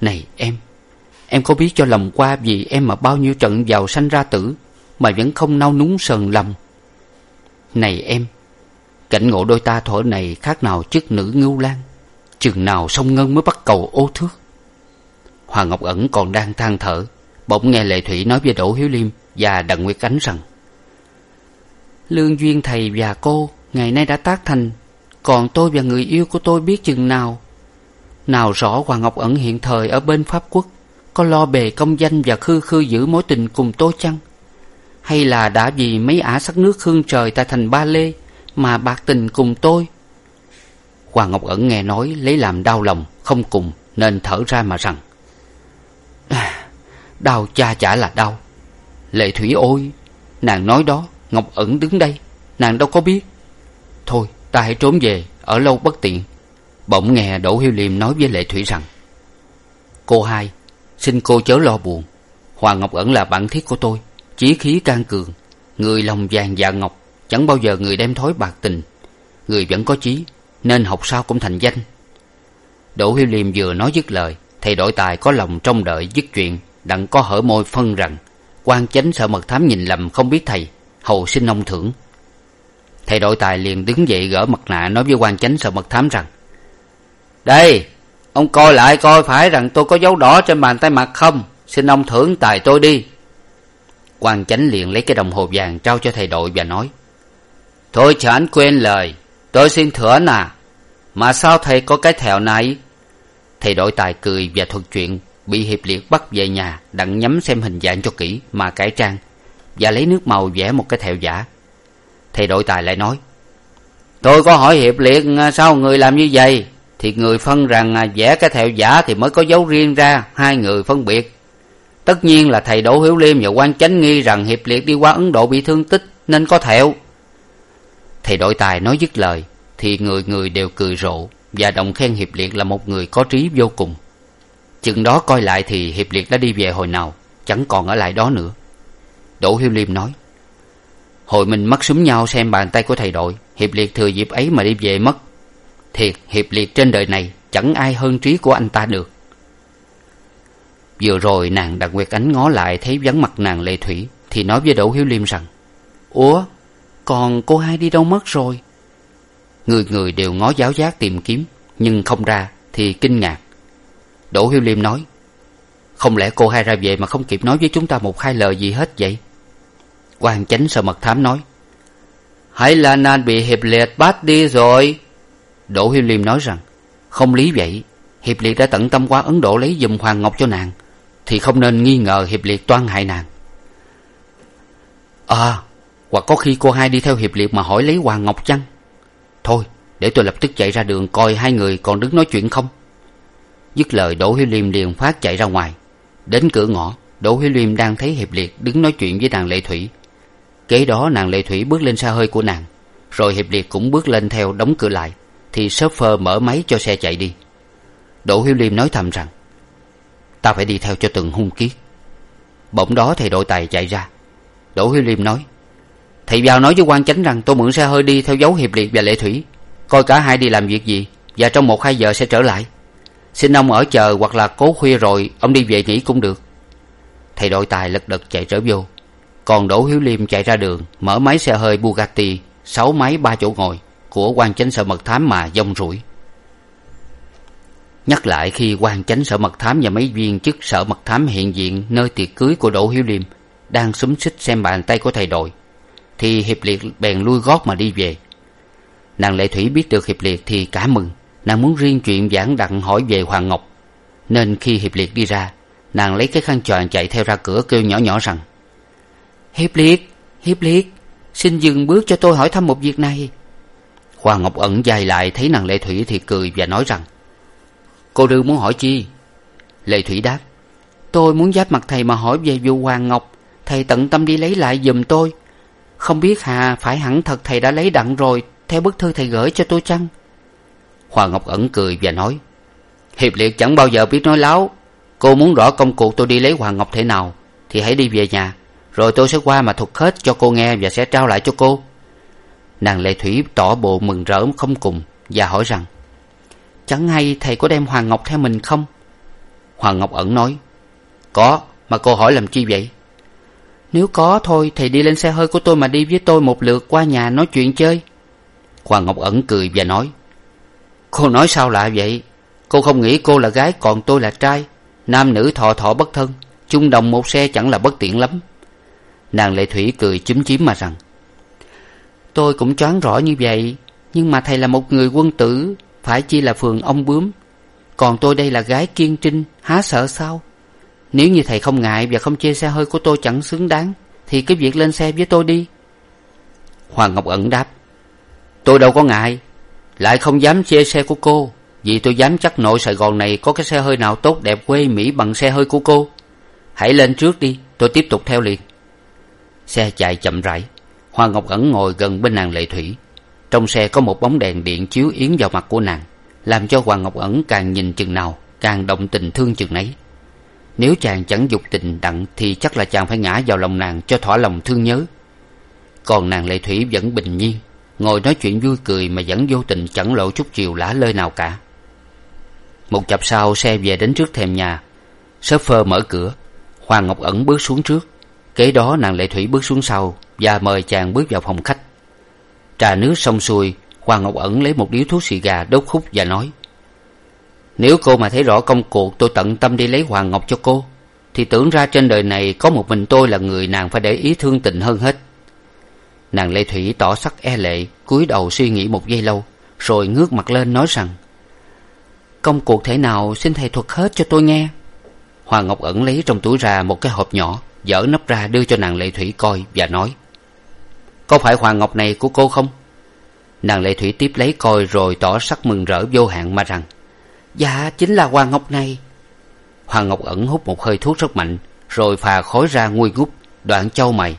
này em em có biết cho lòng qua vì em mà bao nhiêu trận giàu sanh ra tử mà vẫn không nao núng sờn lòng này em, cảnh ngộ đôi ta thuở này khác nào chức nữ ngưu lan chừng nào sông ngân mới bắt cầu ô thước? Hoàng ngọc ẩn còn đang than thở, bỗng nghe lệ thủy nói với đỗ hiếu liêm và đặng nguyệt ánh rằng, lương duyên thầy và cô ngày nay đã tác thành, còn tôi và người yêu của tôi biết chừng nào. Nào rõ hoàng ngọc ẩn hiện thời ở bên pháp quốc có lo bề công danh và khư khư giữ mối tình cùng tôi chăng? Hay là đã vì mấy ả sắc nước hương trời tại thành ba lê mà bạc tình cùng tôi? Hoàng ngọc ẩn nghe nói lấy làm đau lòng không cùng nên thở ra mà rằng à, đau cha chả là đau. Lệ thủy ôi nàng nói đó ngọc ẩn đứng đây nàng đâu có biết. Thôi ta hãy trốn về ở lâu bất tiện. Bỗng nghe đỗ hiếu liêm nói với lệ thủy rằng cô hai xin cô chớ lo buồn. Hoàng ngọc ẩn là bạn thiết của tôi, chí khí can cường, người lòng vàng dạ ngọc, chẳng bao giờ người đem thói bạc tình. Người vẫn có chí, nên học sao cũng thành danh. Đỗ hiếu liêm vừa nói dứt lời, thầy đội tài có lòng trông đợi dứt chuyện, đặng có hở môi phân rằng, quan chánh sợ mật thám nhìn lầm không biết thầy, hầu xin ông thưởng. Thầy đội tài liền đứng dậy gỡ mặt nạ nói với quan chánh sợ mật thám rằng, đây ông coi lại coi phải rằng tôi có dấu đỏ trên bàn tay mặt không? Xin ông thưởng tài tôi đi. Quan chánh liền lấy cái đồng hồ vàng trao cho thầy đội và nói, thôi chờ anh quên lời, tôi xin thửa nà mà sao thầy có cái thẹo này? Thầy đội tài cười và thuật chuyện bị hiệp liệt bắt về nhà, đặng nhắm xem hình dạng cho kỹ mà cải trang và lấy nước màu vẽ một cái thẹo giả. Thầy đội tài lại nói, tôi có hỏi hiệp liệt à, sao người làm như vậy? Thì người phân rằng à, vẽ cái thẹo giả thì mới có dấu riêng ra, hai người phân biệt. Tất nhiên là thầy đỗ hiếu liêm và quan chánh nghi rằng hiệp liệt đi qua ấn độ bị thương tích nên có thẹo. Thầy đội tài nói dứt lời, thì người người đều cười rộ và đồng khen hiệp liệt là một người có trí vô cùng. Chừng đó coi lại thì hiệp liệt đã đi về hồi nào, chẳng còn ở lại đó nữa. Đỗ hiếu liêm nói, hồi mình mắt súng nhau xem bàn tay của thầy đội, hiệp liệt thừa dịp ấy mà đi về mất thiệt hiệp liệt trên đời này, chẳng ai hơn trí của anh ta được. Vừa rồi nàng đặt nguyệt ánh ngó lại thấy vắng mặt nàng lệ thủy, thì nói với đỗ hiếu liêm rằng, ủa, còn cô hai đi đâu mất rồi? Người người đều ngó giáo giác tìm kiếm, nhưng không ra thì kinh ngạc. Đỗ hiếu liêm nói, không lẽ cô hai ra về mà không kịp nói với chúng ta một hai lời gì hết vậy? Quan chánh sợ mật thám nói, hãy là nàng bị hiệp liệt bắt đi rồi đỗ hiếu liêm nói rằng, không lý vậy, hiệp liệt đã tận tâm qua ấn độ lấy giùm hoàng ngọc cho nàng, thì không nên nghi ngờ hiệp liệt toan hại nàng. À hoặc có khi cô hai đi theo hiệp liệt mà hỏi lấy hoàng ngọc chăng? Thôi, để tôi lập tức chạy ra đường coi hai người còn đứng nói chuyện không. Dứt lời, đỗ hiếu liêm liền phát chạy ra ngoài. Đến cửa ngõ, đỗ hiếu liêm đang thấy hiệp liệt đứng nói chuyện với nàng lệ thủy. Kế đó, nàng lệ thủy bước lên xa hơi của nàng, rồi hiệp liệt cũng bước lên theo đóng cửa lại thì shopper mở máy cho xe chạy đi. Đỗ hiếu liêm nói thầm rằng, ta phải đi theo cho từng hung kiết bỗng đó thầy đội tài chạy ra. Đỗ hiếu liêm nói, thầy vào nói với quan chánh rằng tôi mượn xe hơi đi theo dấu hiệp liệt và lệ thủy, coi cả hai đi làm việc gì và trong một hai giờ sẽ trở lại. Xin ông ở chờ hoặc là cố khuya rồi ông đi về nghỉ cũng được. Thầy đội tài lật đật chạy trở vô. Còn đỗ hiếu liêm chạy ra đường, mở máy xe hơi bugatti, sáu máy, ba chỗ ngồi của quan chánh sở mật thám mà dông rủi nhắc lại khi quan chánh sở mật thám và mấy viên chức sở mật thám hiện diện nơi tiệc cưới của đỗ hiếu liêm đang xúm xích xem bàn tay của thầy đội, thì hiệp liệt bèn lui gót mà đi về. Nàng lệ thủy biết được hiệp liệt thì cả mừng, nàng muốn riêng chuyện giảng đặng hỏi về hoàng ngọc. Nên khi hiệp liệt đi ra, nàng lấy cái khăn choàng chạy theo ra cửa kêu nhỏ nhỏ rằng, hiệp liệt hiệp liệt, xin dừng bước cho tôi hỏi thăm một việc này hoàng ngọc ẩn dài lại thấy nàng lệ thủy thì cười và nói rằng, cô đương muốn hỏi chi? Lệ thủy đáp, tôi muốn giáp mặt thầy mà hỏi về vụ hoàng ngọc. Thầy tận tâm đi lấy lại giùm tôi. Không biết hà, phải hẳn thật thầy đã lấy đặng rồi, theo bức thư thầy gửi cho tôi chăng? Hoàng ngọc ẩn cười và nói, hiệp liệt chẳng bao giờ biết nói láo. Cô muốn rõ công cuộc tôi đi lấy hoàng ngọc thế nào, thì hãy đi về nhà. Rồi tôi sẽ qua mà thuật hết cho cô nghe và sẽ trao lại cho cô nàng lệ thủy tỏ bộ mừng rỡ không cùng và hỏi rằng, chẳng hay thầy có đem hoàng ngọc theo mình không? Hoàng ngọc ẩn nói, có, mà cô hỏi làm chi vậy? Nếu có thôi, thầy đi lên xe hơi của tôi mà đi với tôi một lượt qua nhà nói chuyện chơi. Hoàng ngọc ẩn cười và nói, cô nói sao lạ vậy? Cô không nghĩ cô là gái, còn tôi là trai. Nam nữ thọ thọ bất thân, chung đồng một xe chẳng là bất tiện lắm. Nàng lệ thủy cười chúm chím mà rằng tôi cũng choáng rõ như vậy, nhưng mà thầy là một người quân tử, phải chi là phường ông bướm. Còn tôi đây là gái kiên trinh, há sợ sao? Nếu như thầy không ngại và không chê xe hơi của tôi chẳng xứng đáng, thì cứ việc lên xe với tôi đi. Hoàng ngọc ẩn đáp, tôi đâu có ngại, lại không dám chê xe của cô, vì tôi dám chắc nội sài gòn này có cái xe hơi nào tốt đẹp quê mỹ bằng xe hơi của cô. Hãy lên trước đi, tôi tiếp tục theo liền. Xe chạy chậm rãi hoa ngọc ẩn ngồi gần bên nàng lệ thủy. Trong xe có một bóng đèn điện chiếu yến vào mặt của nàng, làm cho hoàng ngọc ẩn càng nhìn chừng nào, càng động tình thương chừng nấy. Nếu chàng chẳng dục tình đặng thì chắc là chàng phải ngã vào lòng nàng cho thỏa lòng thương nhớ. Còn nàng lệ thủy vẫn bình nhiên, ngồi nói chuyện vui cười mà vẫn vô tình chẳng lộ chút chiều lả lơi nào cả. Một chập sau xe về đến trước thềm nhà sớp phơ mở cửa hoàng ngọc ẩn bước xuống trước kế đó nàng lệ thủy bước xuống sau và mời chàng bước vào phòng khách. Trà nước xong xuôi hoàng ngọc ẩn lấy một điếu thuốc xì gà đốt khúc và nói, nếu cô mà thấy rõ công cuộc, tôi tận tâm đi lấy hoàng ngọc cho cô. Thì tưởng ra trên đời này có một mình tôi là người nàng phải để ý thương tình hơn hết. Nàng lệ thủy tỏ sắc e lệ, cúi đầu suy nghĩ một giây lâu, rồi ngước mặt lên nói rằng, công cuộc thể nào, xin thầy thuật hết cho tôi nghe. Hoàng ngọc ẩn lấy trong túi ra một cái hộp nhỏ dở nắp ra đưa cho nàng lệ thủy coi và nói, có phải hoàng ngọc này của cô không? Nàng lệ thủy tiếp lấy coi rồi tỏ sắc mừng rỡ vô hạn mà rằng dạ chính là hoàng ngọc này. Hoàng ngọc ẩn hút một hơi thuốc rất mạnh, rồi phà khói ra nguôi ngút đoạn châu mày,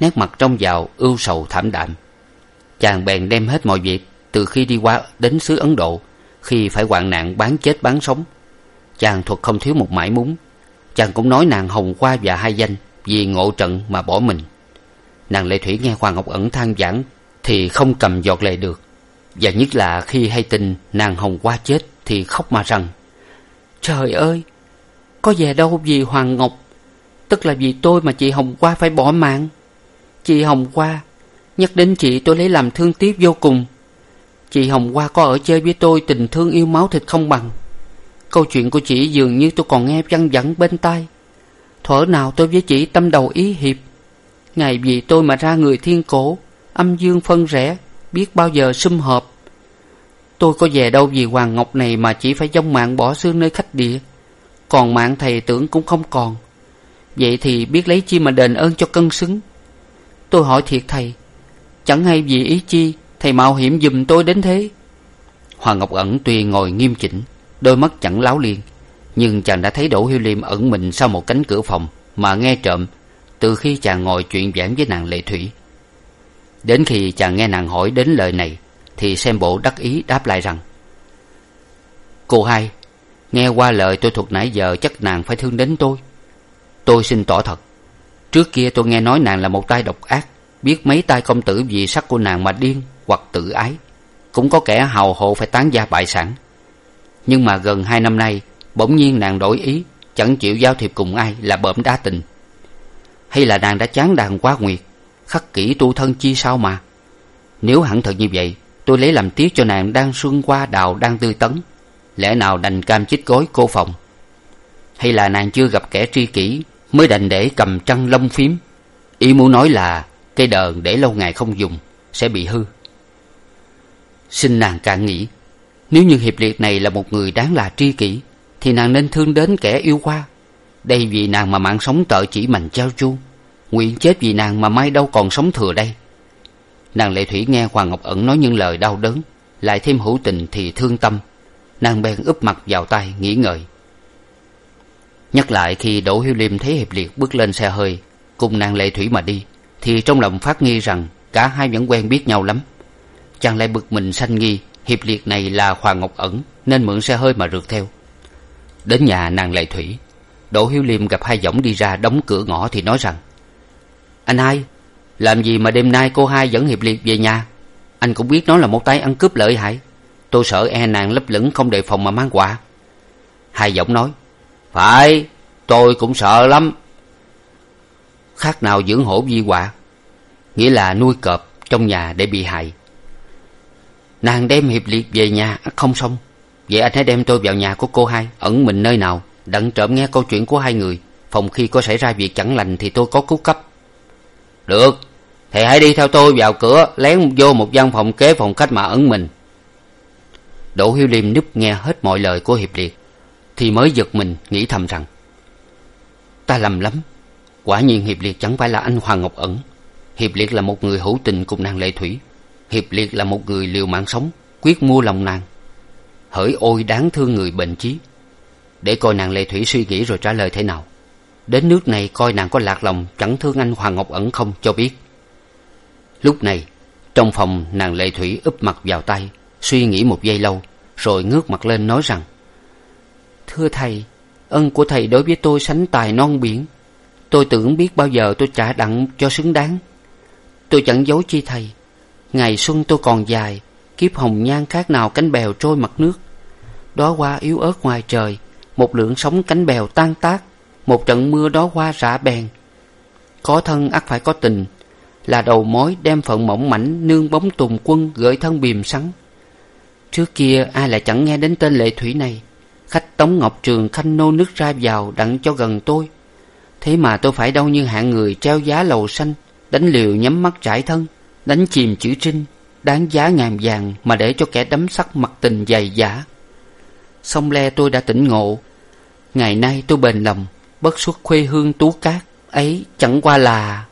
nét mặt trong giàu, ưu sầu, thảm đạm. Chàng bèn đem hết mọi việc, từ khi đi qua đến xứ ấn độ, khi phải hoạn nạn, bán chết, bán sống. Chàng thuật không thiếu một mãi muốn chàng cũng nói nàng hồng qua và hai danh, vì ngộ trận mà bỏ mình. Nàng lệ thủy nghe hoàng ngọc ẩn than vãn thì không cầm giọt lệ được. Và nhất là khi hay tin nàng hồng qua chết thì khóc mà rằng, trời ơi, có về đâu vì hoàng ngọc, tức là vì tôi mà chị hồng qua phải bỏ mạng. Chị hồng qua, nhắc đến chị tôi lấy làm thương tiếc vô cùng. Chị hồng qua có ở chơi với tôi tình thương yêu máu thịt không bằng câu chuyện của chị dường như tôi còn nghe văng vẳng bên tai. Thuở nào tôi với chị tâm đầu ý hiệp. Ngày vì tôi mà ra người thiên cổ, âm dương phân rẽ, biết bao giờ sum hợp tôi có về đâu vì hoàng ngọc này mà chỉ phải dông mạng bỏ xương nơi khách địa. Còn mạng thầy tưởng cũng không còn. Vậy thì biết lấy chi mà đền ơn cho cân xứng? Tôi hỏi thiệt thầy, chẳng hay vì ý chi thầy mạo hiểm giùm tôi đến thế? Hoàng ngọc ẩn tuy ngồi nghiêm chỉnh đôi mắt chẳng láo liên, nhưng chàng đã thấy đỗ hiếu liêm ẩn mình sau một cánh cửa phòng mà nghe trộm từ khi chàng ngồi chuyện vãn với nàng lệ thủy. Đến khi chàng nghe nàng hỏi đến lời này, thì xem bộ đắc ý đáp lại rằng, cô hai, nghe qua lời tôi thuật nãy giờ chắc nàng phải thương đến tôi. Tôi xin tỏ thật, trước kia tôi nghe nói nàng là một tay độc ác, biết mấy tay công tử vì sắc của nàng mà điên hoặc tự ái, cũng có kẻ hào hộ phải tán gia bại sản nhưng mà gần hai năm nay, bỗng nhiên nàng đổi ý, chẳng chịu giao thiệp cùng ai là bợm đa tình. Hay là nàng đã chán đàn quá nguyệt, khắc kỷ tu thân chi sao mà? Nếu hẳn thật như vậy, tôi lấy làm tiếc cho nàng đang xuân qua đào đang tươi tấn lẽ nào đành cam chích gối cô phòng? Hay là nàng chưa gặp kẻ tri kỷ mới đành để cầm trăng lông phím? Ý muốn nói là cây đờn để lâu ngày không dùng sẽ bị hư. Xin nàng càng nghĩ nếu như hiệp liệt này là một người đáng là tri kỷ, thì nàng nên thương đến kẻ yêu qua. Đây vì nàng mà mạng sống tợ chỉ mành trao chu. Nguyện chết vì nàng mà mai đâu còn sống thừa đây. Nàng lệ thủy nghe hoàng ngọc ẩn nói những lời đau đớn, lại thêm hữu tình thì thương tâm. Nàng bèn úp mặt vào tay nghĩ ngợi. Nhắc lại khi đỗ hiếu liêm thấy hiệp liệt bước lên xe hơi, cùng nàng lệ thủy mà đi, thì trong lòng phát nghi rằng cả hai vẫn quen biết nhau lắm. Chàng lại bực mình sanh nghi hiệp liệt này là hoàng ngọc ẩn, nên mượn xe hơi mà rượt theo. Đến nhà nàng lệ thủy. Đỗ hiếu liêm gặp hai võng đi ra đóng cửa ngõ thì nói rằng, anh hai, làm gì mà đêm nay cô hai dẫn hiệp liệt về nhà? Anh cũng biết nó là một tay ăn cướp lợi hại. Tôi sợ e nàng lấp lửng không đề phòng mà mang quà. Hai giọng nói, phải, tôi cũng sợ lắm. Khác nào dưỡng hổ di họa nghĩa là nuôi cọp trong nhà để bị hại nàng đem hiệp liệt về nhà, không xong. Vậy anh hãy đem tôi vào nhà của cô hai, ẩn mình nơi nào, đặng trộm nghe câu chuyện của hai người. Phòng khi có xảy ra việc chẳng lành thì tôi có cứu cấp. Được, thì hãy đi theo tôi vào cửa, lén vô một văn phòng kế phòng khách mà ẩn mình. Đỗ hiếu liêm núp nghe hết mọi lời của hiệp liệt, thì mới giật mình, nghĩ thầm rằng, ta lầm lắm. Quả nhiên hiệp liệt chẳng phải là anh hoàng ngọc ẩn. Hiệp liệt là một người hữu tình cùng nàng lệ thủy hiệp liệt là một người liều mạng sống, quyết mua lòng nàng. Hỡi ôi, đáng thương người bệnh chí. Để coi nàng lệ thủy suy nghĩ rồi trả lời thế nào. Đến nước này coi nàng có lạc lòng, chẳng thương anh hoàng ngọc ẩn không, cho biết. Lúc này, trong phòng nàng lệ thủy úp mặt vào tay, suy nghĩ một giây lâu, rồi ngước mặt lên nói rằng, thưa thầy, ân của thầy đối với tôi sánh tài non biển. Tôi tưởng biết bao giờ tôi trả đặng cho xứng đáng. Tôi chẳng giấu chi thầy ngày xuân tôi còn dài, kiếp hồng nhan khác nào cánh bèo trôi mặt nước. Đó hoa yếu ớt ngoài trời, một lượng sóng cánh bèo tan tác, một trận mưa đó hoa rã bèn. Có thân ắt phải có tình, là đầu mối đem phận mỏng mảnh nương bóng tùng quân gửi thân bìm sắn. Trước kia ai lại chẳng nghe đến tên lệ thủy này, khách tống ngọc trường khanh nô nước ra vào đặng cho gần tôi. Thế mà tôi phải đâu như hạng người treo giá lầu xanh, đánh liều nhắm mắt trải thân đánh chìm chữ trinh, đáng giá ngàn vàng mà để cho kẻ đấm sắc mặt tình dày giả. song le tôi đã tỉnh ngộ. Ngày nay tôi bền lòng, bất xuất khuê hương tú cát, ấy chẳng qua là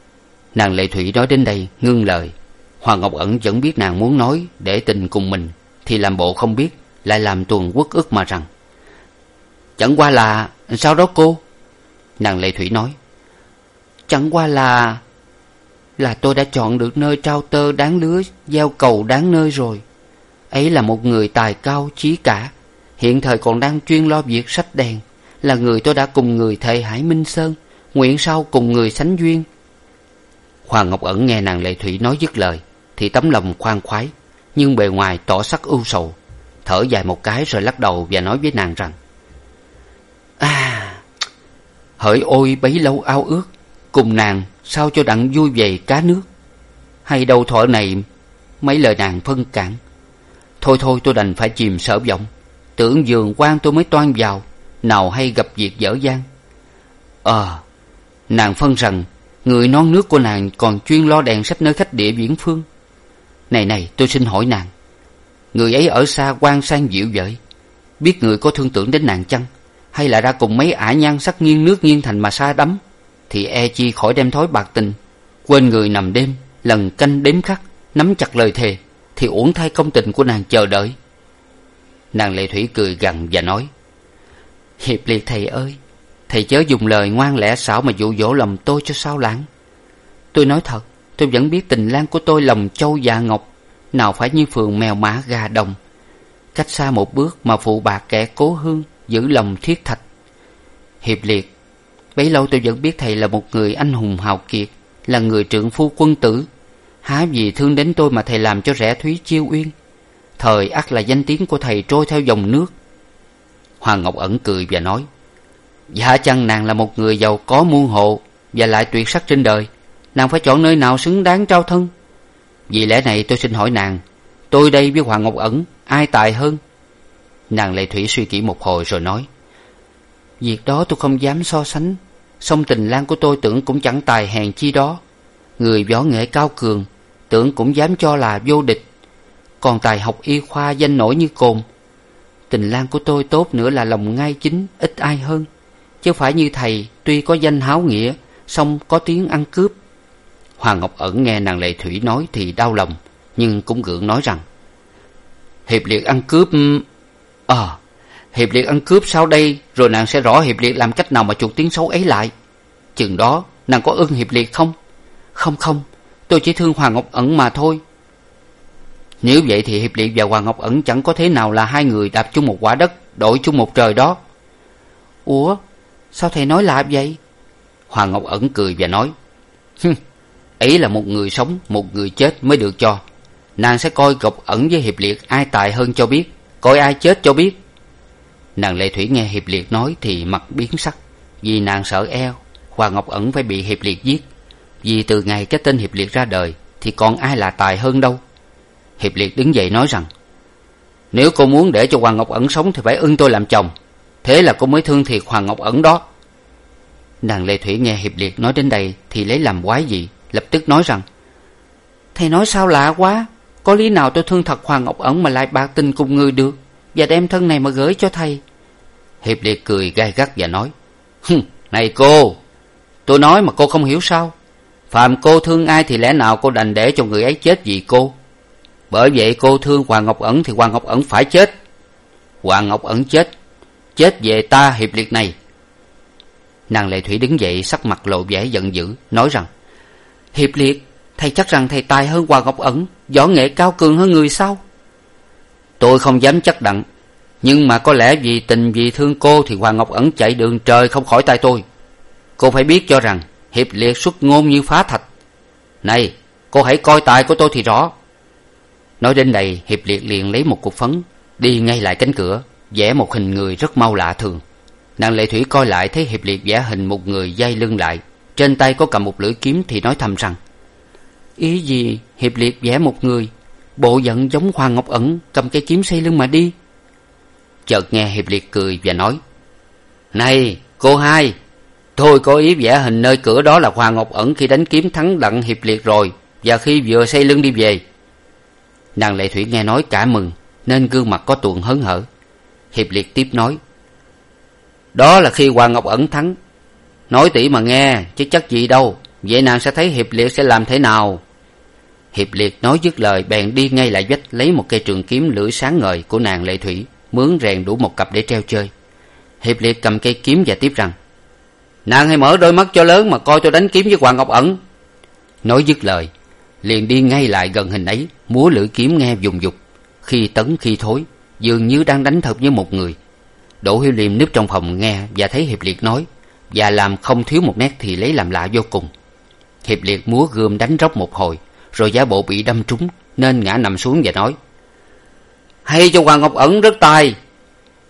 nàng lệ thủy nói đến đây, ngưng lời. Hoàng ngọc ẩn vẫn biết nàng muốn nói để tình cùng mình, thì làm bộ không biết, lại làm tuồng uất ức mà rằng. Chẳng qua là sao đó cô? Nàng lệ thủy nói. Chẳng qua là là tôi đã chọn được nơi trao tơ đáng lứa, gieo cầu đáng nơi rồi. Ấy là một người tài cao, trí cả. Hiện thời còn đang chuyên lo việc sách đèn, là người tôi đã cùng người thầy hải minh sơn, nguyện sau cùng người sánh duyên. Hoàng ngọc ẩn nghe nàng lệ thủy nói dứt lời, thì tấm lòng khoan khoái, nhưng bề ngoài tỏ sắc ưu sầu. Thở dài một cái rồi lắc đầu và nói với nàng rằng à hỡi ôi bấy lâu ao ước cùng nàng sao cho đặng vui về cá nước. Hay đâu thọ này mấy lời nàng phân cản. Thôi thôi tôi đành phải chìm sở vọng. Tưởng giường quan tôi mới toan vào, nào hay gặp việc dở dang. Ờ nàng phân rằng người non nước của nàng còn chuyên lo đèn sách nơi khách địa viễn phương. Này này, tôi xin hỏi nàng, người ấy ở xa quan sang dịu vợi biết người có thương tưởng đến nàng chăng? Hay là ra cùng mấy ả nhan sắc nghiêng nước nghiêng thành mà xa đắm? Thì e chi khỏi đem thói bạc tình. Quên người nằm đêm, lần canh đếm khắc, nắm chặt lời thề, thì uổng thay công tình của nàng chờ đợi. Nàng lệ thủy cười gằn và nói, hiệp liệt thầy ơi, thầy chớ dùng lời ngoan lẽ xảo mà dụ dỗ lòng tôi cho sao lãng. Tôi nói thật, tôi vẫn biết tình lang của tôi lòng châu dạ ngọc, nào phải như phường mèo mã gà đồng. Cách xa một bước mà phụ bạc kẻ cố hương, giữ lòng thiết thạch. Hiệp liệt bấy lâu tôi vẫn biết thầy là một người anh hùng hào kiệt, là người trượng phu quân tử. Há vì thương đến tôi mà thầy làm cho rẻ thúy chiêu uyên. Thời ắt là danh tiếng của thầy trôi theo dòng nước. Hoàng ngọc ẩn cười và nói dạ chăng nàng là một người giàu có muôn hộ và lại tuyệt sắc trên đời. Nàng phải chọn nơi nào xứng đáng trao thân? Vì lẽ này tôi xin hỏi nàng, tôi đây với hoàng ngọc ẩn, ai tài hơn? Nàng lệ thủy suy nghĩ một hồi rồi nói, việc đó tôi không dám so sánh song tình lang của tôi tưởng cũng chẳng tài hèn chi đó. Người võ nghệ cao cường tưởng cũng dám cho là vô địch. Còn tài học y khoa danh nổi như cồn. Tình lang của tôi tốt nữa là lòng ngay chính ít ai hơn. Chứ phải như thầy tuy có danh háo nghĩa song có tiếng ăn cướp. Hoàng ngọc ẩn nghe nàng lệ thủy nói thì đau lòng nhưng cũng gượng nói rằng hiệp liệt ăn cướp ờ à, hiệp liệt ăn cướp sau đây, rồi nàng sẽ rõ hiệp liệt làm cách nào mà chuộc tiếng xấu ấy lại. Chừng đó, nàng có ưng hiệp liệt không? Không không. Tôi chỉ thương hoàng ngọc ẩn mà thôi. Nếu vậy thì hiệp liệt và hoàng ngọc ẩn chẳng có thế nào là hai người đạp chung một quả đất, đổi chung một trời đó. Ủa, sao thầy nói lạ vậy? Hoàng ngọc ẩn cười và nói ấy là một người sống, một người chết mới được cho. Nàng sẽ coi ngọc ẩn với hiệp liệt ai tài hơn cho biết, coi ai chết cho biết nàng lệ thủy nghe hiệp liệt nói thì mặt biến sắc, vì nàng sợ eo hoàng ngọc ẩn phải bị hiệp liệt giết. Vì từ ngày cái tên hiệp liệt ra đời thì còn ai là tài hơn đâu. Hiệp liệt đứng dậy nói rằng, nếu cô muốn để cho hoàng ngọc ẩn sống thì phải ưng tôi làm chồng. Thế là cô mới thương thiệt hoàng ngọc ẩn đó. Nàng lệ thủy nghe hiệp liệt nói đến đây thì lấy làm quái gì lập tức nói rằng, thầy nói sao lạ quá, có lý nào tôi thương thật hoàng ngọc ẩn mà lại bạc tình cùng người được, và đem thân này mà gửi cho thầy? Hiệp liệt cười gai gắt và nói, hừm, này cô, tôi nói mà cô không hiểu sao? Phàm cô thương ai thì lẽ nào cô đành để cho người ấy chết vì cô? Bởi vậy cô thương hoàng ngọc ẩn thì hoàng ngọc ẩn phải chết. Hoàng ngọc ẩn chết chết về ta hiệp liệt này. Nàng lệ thủy đứng dậy, sắc mặt lộ vẻ giận dữ, nói rằng, hiệp liệt, thầy chắc rằng thầy tài hơn hoàng ngọc ẩn, võ nghệ cao cường hơn người sao? Tôi không dám chắc đặng nhưng mà có lẽ vì tình vì thương cô thì hoàng ngọc ẩn chạy đường trời không khỏi tay tôi. Cô phải biết cho rằng hiệp liệt xuất ngôn như phá thạch. Này, cô hãy coi tài của tôi thì rõ. Nói đến đây, hiệp liệt liền lấy một cục phấn, đi ngay lại cánh cửa, vẽ một hình người rất mau lạ thường. Nàng lệ thủy coi lại thấy hiệp liệt vẽ hình một người d lưng lại. Trên tay có cầm một lưỡi kiếm thì nói thầm rằng, ý gì hiệp liệt vẽ một người? Bộ giận giống hoàng ngọc ẩn cầm cây kiếm xây lưng mà đi chợt nghe hiệp liệt cười và nói, này, cô hai tôi có ý vẽ hình nơi cửa đó là hoàng ngọc ẩn khi đánh kiếm thắng đặng hiệp liệt rồi, và khi vừa xây lưng đi về. Nàng lệ thủy nghe nói cả mừng, nên gương mặt có tuồng hớn hở. Hiệp liệt tiếp nói, đó là khi hoàng ngọc ẩn thắng. Nói tỉ mà nghe, chứ chắc gì đâu, vậy nàng sẽ thấy hiệp liệt sẽ làm thế nào? Hiệp liệt nói dứt lời, bèn đi ngay lại vách lấy một cây trường kiếm lưỡi sáng ngời của nàng lệ thủy mướn rèn đủ một cặp để treo chơi. Hiệp liệt cầm cây kiếm và tiếp rằng, nàng hãy mở đôi mắt cho lớn mà coi tôi đánh kiếm với hoàng ngọc ẩn. Nói dứt lời, liền đi ngay lại gần hình ấy, múa lưỡi kiếm nghe dùng dục. Khi tấn, khi thối, dường như đang đánh thật với một người. Đỗ hiếu liêm núp trong phòng nghe và thấy hiệp liệt nói, và làm không thiếu một nét thì lấy làm lạ vô cùng. Hiệp liệt múa gươm đánh róc một hồi, rồi giả bộ bị đâm trúng, nên ngã nằm xuống và nói hay cho hoàng ngọc ẩn rất tài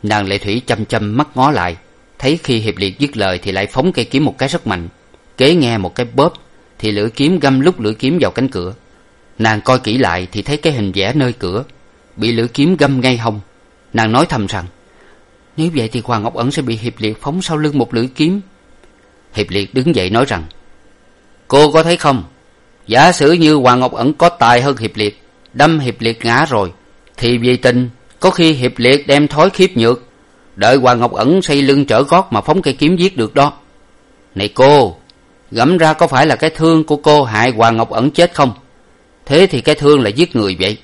nàng lệ thủy chăm chăm mắt ngó lại. Thấy khi hiệp liệt dứt lời thì lại phóng cây kiếm một cái rất mạnh. Kế nghe một cái bóp thì lưỡi kiếm găm lúc lưỡi kiếm vào cánh cửa. Nàng coi kỹ lại thì thấy cái hình vẽ nơi cửa. Bị lưỡi kiếm găm ngay hông. Nàng nói thầm rằng, nếu vậy thì hoàng ngọc ẩn sẽ bị hiệp liệt phóng sau lưng một lưỡi kiếm. Hiệp liệt đứng dậy nói rằng, cô có thấy không? Giả sử như hoàng ngọc ẩn có tài hơn hiệp liệt, đâm hiệp liệt ngã rồi thì vì tình, có khi hiệp liệt đem thói khiếp nhược. Đợi hoàng ngọc ẩn xây lưng trở gót mà phóng cây kiếm giết được đó. Này cô, gẫm ra có phải là cái thương của cô hại hoàng ngọc ẩn chết không? Thế thì cái thương là giết người vậy.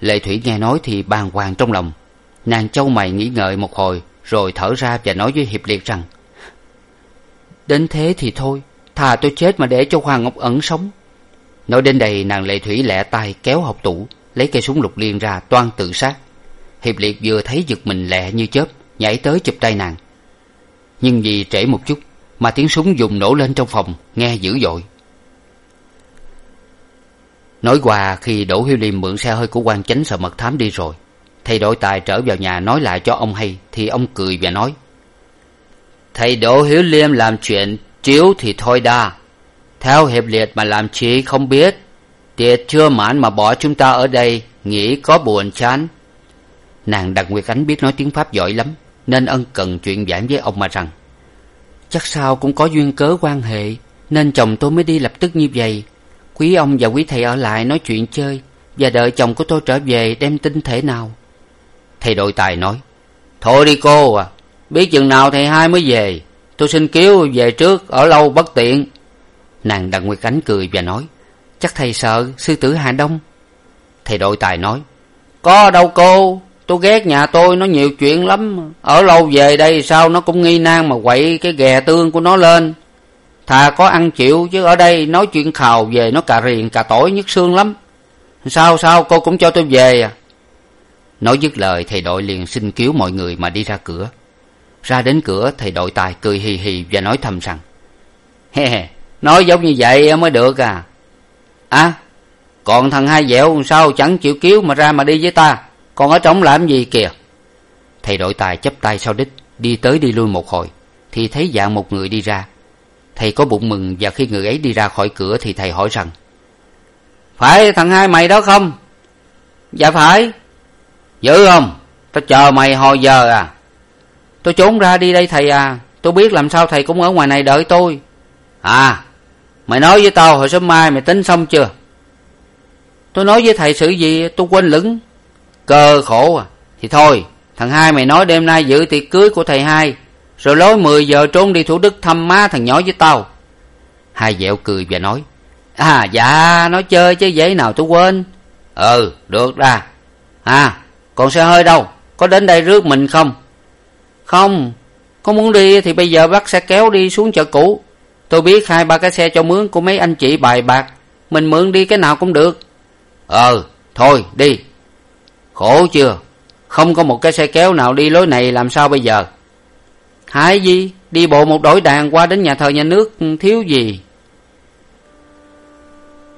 Lệ thủy nghe nói thì bàng hoàng trong lòng. Nàng châu mày nghĩ ngợi một hồi, rồi thở ra và nói với hiệp liệt rằng, đến thế thì thôi, thà tôi chết mà để cho hoàng ngọc ẩn sống. Nói đến đây, nàng lệ thủy lẹ tay kéo học tủ lấy cây súng lục liên ra toan tự sát. Hiệp liệt vừa thấy giật mình lẹ như chớp, nhảy tới chụp tay nàng. Nhưng vì trễ một chút mà tiếng súng dùng nổ lên trong phòng, nghe dữ dội. Nói qua khi đỗ hiếu liêm mượn xe hơi của quan chánh sợ mật thám đi rồi, thầy đội tài trở vào nhà nói lại cho ông hay, thì ông cười và nói, thầy đỗ hiếu liêm làm chuyện chiếu thì thôi đa. Theo hiệp liệt mà làm chi không biết tiệc chưa mãn mà bỏ chúng ta ở đây, nghĩ có buồn chán. Nàng đặng nguyệt ánh biết nói tiếng pháp giỏi lắm, nên ân cần chuyện giảng với ông mà rằng, chắc sao cũng có duyên cớ quan hệ, nên chồng tôi mới đi lập tức như vậy. Quý ông và quý thầy ở lại nói chuyện chơi, và đợi chồng của tôi trở về đem tin thể nào. Thầy đội tài nói, thôi đi cô à biết chừng nào thầy hai mới về. Tôi xin kiếu về trước, ở lâu bất tiện. Nàng đặng nguyệt ánh cười và nói chắc thầy sợ sư tử hà đông. Thầy đội tài nói, có đâu cô, tôi ghét nhà tôi, nó nhiều chuyện lắm. Ở lâu về đây sao nó cũng nghi nan mà quậy cái ghè tương của nó lên. Thà có ăn chịu chứ ở đây nói chuyện khào về nó cà riền cà tỏi nhức xương lắm. Sao sao cô cũng cho tôi về à? Nói dứt lời, thầy đội liền xin cứu mọi người mà đi ra cửa. Ra đến cửa, thầy đội tài cười hì hì và nói thầm rằng he he nói giống như vậy mới được à à còn thằng hai dẹo sao chẳng chịu cứu mà ra mà đi với ta? Còn ở trống làm gì kìa? Thầy đội tài chắp tay sau đích, đi tới đi lui một hồi, thì thấy dạng một người đi ra. Thầy có bụng mừng và khi người ấy đi ra khỏi cửa thì thầy hỏi rằng, phải thằng hai mày đó không? Dạ phải. Dữ không? Tao chờ mày hồi giờ à. Tôi trốn ra đi đây thầy à. Tôi biết làm sao thầy cũng ở ngoài này đợi tôi. À mày nói với tao hồi sớm mai mày tính xong chưa? Tôi nói với thầy sự gì, tôi quên lửng. Cơ khổ à. Thì thôi, thằng hai mày nói đêm nay dự tiệc cưới của thầy hai, rồi lối mười giờ trốn đi thủ đức thăm má thằng nhỏ với tao. Hai dẹo cười và nói à dạ nói chơi chứ dễ nào tôi quên. Ừ được ra. À còn xe hơi đâu? Có đến đây rước mình không? Không, có muốn đi thì bây giờ bắt xe kéo đi xuống chợ cũ tôi biết hai ba cái xe cho mướn của mấy anh chị bài bạc. Mình mượn đi cái nào cũng được. Ờ thôi đi. Khổ chưa? Không có một cái xe kéo nào đi lối này làm sao bây giờ? Hại gì? Đi bộ một đổi đàn qua đến nhà thờ nhà nước thiếu gì?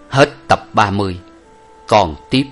Hết tập ba mươi. Còn tiếp